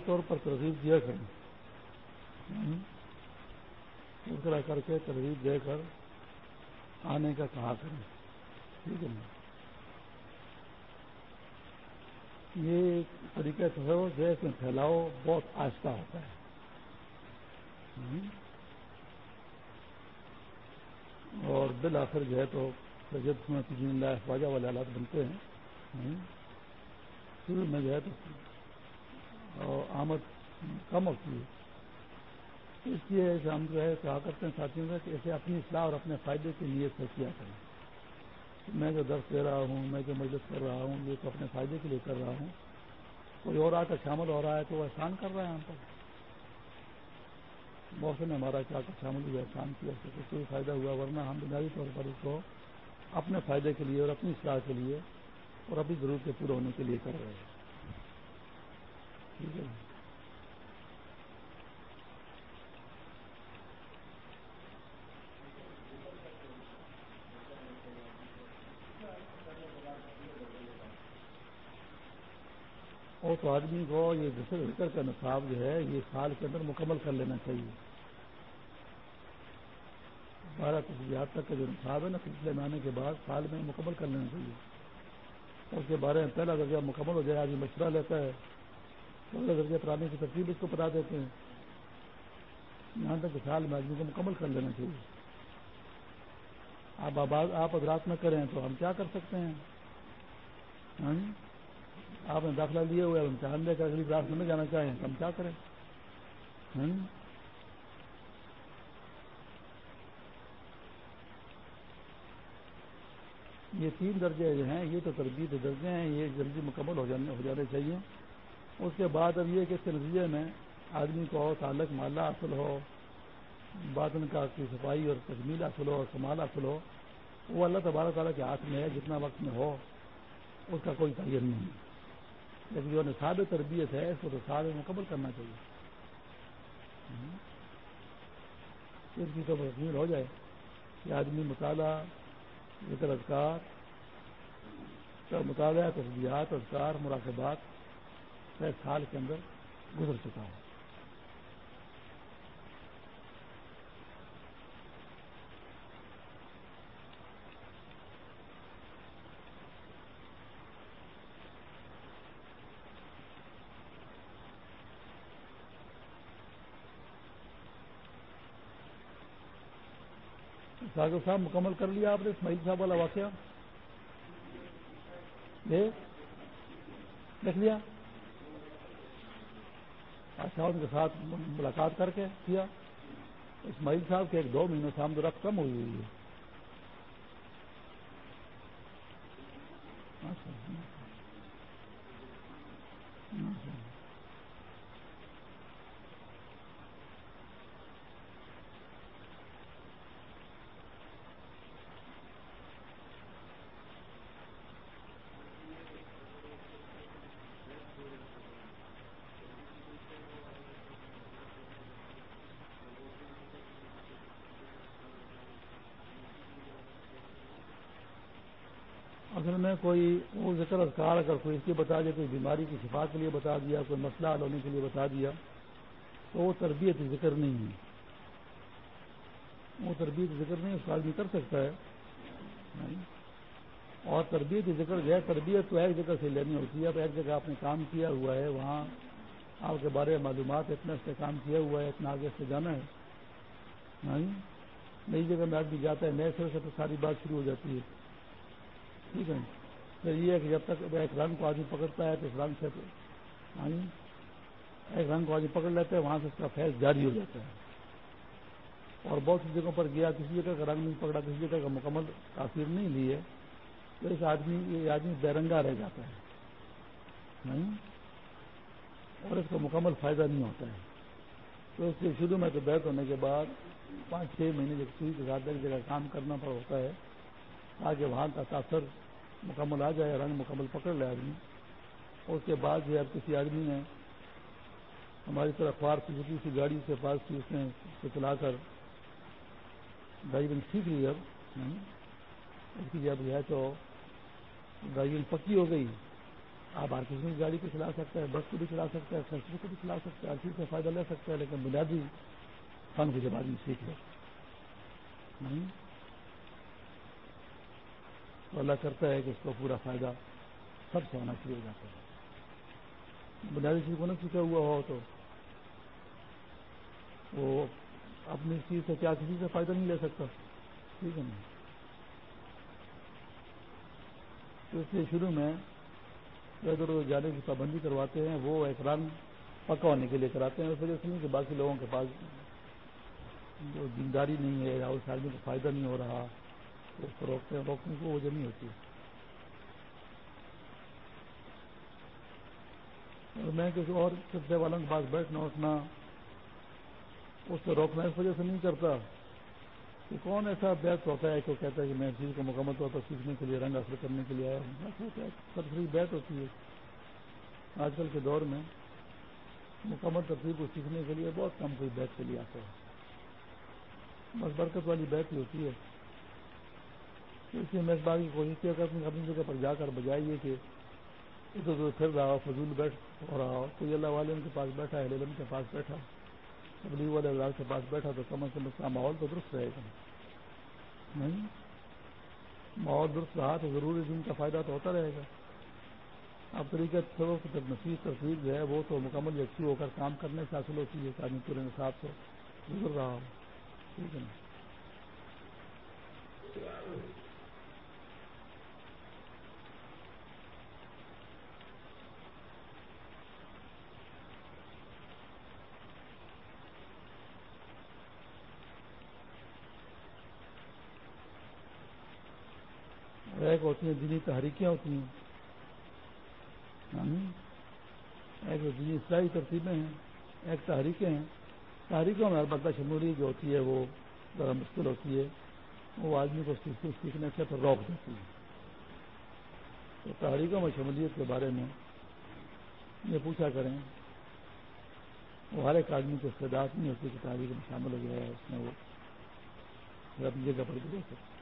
طور پر ترغیب دیا کریں۔ اس طرح کر کے ترغیب دے کر آنے کا کہا کریں۔ ٹھیک ہے جی۔ یہ طریقہ تصور جو ہے اس میں پھیلاؤ بہت آہستہ ہوتا ہے۔ اور بالآخر جو ہے تو سجد جی اللہ خواجہ والے حالات بنتے ہیں۔ شروع میں جو ہے تو آمد کم ہوتی ہے۔ اس لیے ہم جو ہے کہا کرتے ہیں ساتھیوں کا کہ اسے اپنی اصلاح اور اپنے فائدے کی نیت سے کیا کریں۔ میں جو درس دے رہا ہوں، میں جو مجلس کر رہا ہوں، یہ تو اپنے فائدے کے لیے کر رہا ہوں۔ کوئی اور آ کر شامل ہو رہا ہے تو وہ احسان کر رہا ہے ہم پر۔ موسم نے ہمارا کیا کر شامل ہوا احسان کیا، اس سے کوئی فائدہ ہوا، ورنہ ہم بنیادی طور پر اس کو اپنے فائدے کے لیے اور اپنی اصلاح کے لیے اور اپنی ضرورتیں پورے ہونے کے لیے کر رہے ہیں۔ ٹھیک ہے اور تو آدمی کو یہ ذکر کا نصاب جو ہے یہ سال کے اندر مکمل کر لینا چاہیے۔ بارہ تصویرات تک کا جو نصاب ہے نا سلسلے میں آنے کے بعد سال میں مکمل کر لینا چاہیے۔ اس کے بارے میں پہلا درجہ مکمل ہو جائے آدمی مشورہ لیتا ہے۔ پہلا درجہ پرانے کی ترتیب اس کو پڑھا دیتے ہیں۔ یہاں تک کہ میں آدمی کو مکمل کر لینا چاہیے۔ آپ آباد آپ حضرات میں کریں تو ہم کیا کر سکتے ہیں؟ ہاں جی؟ آپ نے داخلہ لیے ہوئے امتحان دے کر اگلی کلاس میں جانا چاہیں ہم کیا کریں؟ ہاں جی؟ یہ تین درجے جو ہیں، یہ تو تربیت درجے ہیں، یہ جلدی مکمل ہو جانے ہو جانے چاہیے۔ اس کے بعد اب یہ کہ اس کے نتیجے میں آدمی کو تعلق مالا حاصل ہو، باطن کا کی صفائی اور تجمیل حاصل ہو اور کمال حاصل ہو، وہ اللہ تبارک تعالیٰ کے ہاتھ میں ہے، جتنا وقت میں ہو، اس کا کوئی تعین نہیں ہے۔ لیکن جو نصاب تربیت ہے، اس کو تو سال مکمل کرنا چاہیے۔ اس کی تو تکمیل ہو جائے۔ کہ آدمی مطالعہ ذکر اذکار مطالعہ تصویرات اذکار، مراقبات سال کے اندر گزر چکا ہوں ساگر صاحب، مکمل کر لیا آپ نے اسماعیل صاحب والا واقعہ؟ دیکھ لیا؟ اچھا ان کے ساتھ ملاقات کر کے کیا۔ اسماعیل صاحب کے ایک دو مہینوں سے آمد رفت کم ہوئی ہوئی ہے۔ اچھا اصل میں کوئی وہ ذکر اذکار اگر کوئی اس کی بتا دیا، کوئی بیماری کی شفا کے لیے بتا دیا، کوئی مسئلہ حل ہونے کے لیے بتا دیا، تو وہ تربیت ذکر نہیں ہے۔ وہ تربیت ذکر نہیں، اس کا آدمی کر سکتا ہے۔ اور تربیت ذکر جو ہے تربیت تو ایک جگہ سے لینی ہوتی ہے۔ اب ایک جگہ آپ نے کام کیا ہوا ہے، وہاں آپ کے بارے میں معلومات اتنا اس سے کام کیا ہوا ہے، اتنا آگے سے جانا ہے۔ نئی جگہ میں آدمی جاتا ہے، نئے سر سے تو ساری بات شروع ہو جاتی ہے۔ ٹھیک ہے۔ پھر یہ ہے کہ جب تک ایک رنگ کو آدمی پکڑتا ہے تو اس رنگ سے ہاں جی، ایک رنگ کو آدمی پکڑ لیتا ہے، وہاں سے اس کا فیض جاری ہو جاتا ہے۔ اور بہت سی جگہوں پر گیا، کسی جگہ کا رنگ نہیں پکڑا، کسی جگہ کا مکمل تاثیر نہیں لی ہے، تو اس آدمی، یہ آدمی بیرنگا رہ جاتا ہے۔ ہاں جی، اور اس کو مکمل فائدہ نہیں ہوتا ہے۔ تو اس کے شروع میں تو بیت ہونے کے بعد پانچ چھ مہینے جب سوئی کے ساتھ ایک جگہ کام کرنا پڑ ہوتا ہے، تاکہ وہاں کا تاثر مکمل آ جائے رنگ مکمل پکڑ لے آدمی۔ اور اس کے بعد جو ہے کسی آدمی نے ہماری طرح خوار سوزکی سی، گاڑی سے پاس کی اس نے چلا کر ڈرائیونگ سیکھ لی۔ اب اس کی جب ہے تو ڈرائیونگ پکی ہو گئی۔ آپ ہر کسی کی گاڑی کو چلا سکتے ہیں بس کو بھی چلا سکتے ہیں فیکٹری کو بھی چلا سکتے ہیں ہر چیز سے فائدہ لے سکتے ہیں لیکن بنیادی فن کو جب آدمی سیکھ لے۔ تو اللہ کرتا ہے کہ اس کو پورا فائدہ سب سے ہونا شروع ہو جاتا ہے۔ بنیادی چیز کو نہ سیکھا ہوا ہو تو وہ اپنی چیز سے کیا کسی سے فائدہ نہیں لے سکتا۔ ٹھیک ہے نا؟ تو اس لیے شروع میں ادھر ادھر جانے کی پابندی کرواتے ہیں، وہ ایک پکا ہونے کے لیے کراتے ہیں، اس وجہ سے نہیں کہ باقی لوگوں کے پاس جو دینداری نہیں ہے یا اس آدمی کو فائدہ نہیں ہو رہا۔ اس کو روکتے ہیں، روکنے کو وجہ نہیں ہوتی۔ اور میں کسی اور سدے والوں کے پاس بیٹھنا، اٹھنا، اس سے روکنا اس وجہ سے نہیں کرتا کہ کون ایسا بیت ہوتا ہے کہ وہ کہتا ہے کہ میں چیز کو مکمل طور پر سیکھنے کے لیے، رنگ حاصل کرنے کے لیے آیا ہوں۔ تفریح بیت ہوتی ہے۔ آج کل کے دور میں مکمل ترتیب کو سیکھنے کے لیے بہت کم کوئی بیت کے لیے آتا ہے۔ بس برکت والی بیت ہی ہوتی ہے۔ اس لیے میں اس بات کی کوشش کیا کرتی ہوں اپنی جگہ پر جا کر بجائے یہ کہ ادھر ادھر پھر رہا ہو فضول بیٹھ ہو رہا ہو کوئی اللہ والے ان کے پاس بیٹھا ہے علم کے پاس بیٹھا۔ تبلیغ والے اللہ کے پاس بیٹھا تو کم از کم اس کا ماحول تو درست رہے گا۔ نہیں، ماحول درست رہا تو ضروری دن کا فائدہ تو ہوتا رہے گا۔ اب طریقہ نصیب تصویر جو ہے، وہ تو مکمل اچھی ہو کر کام کرنے سے حاصل ہوتی ہے کہ آدمی پورے نصاب سے۔ گزر رہا ہو ٹھیک ہے نا؟ ایک ہوتی ہیں دینی تحریکیں ہوتی ہیں۔ ایک دینی اصلاحی ترتیبیں ہیں، ایک تحریکیں ہیں۔ تحریکوں میں البتہ شمولی جو ہوتی ہے، وہ ذرا مشکل ہوتی ہے۔ وہ آدمی کو سیکھنے سے پھر روک دیتی ہے۔ تو تحریکوں میں شمولیت کے بارے میں یہ پوچھا کریں۔ وہ ہر ایک آدمی کو استعداد نہیں ہوتی کہ تحریک میں شامل ہو گیا ہے اس میں وہ اپنی جگہ پر بھی دے سکتے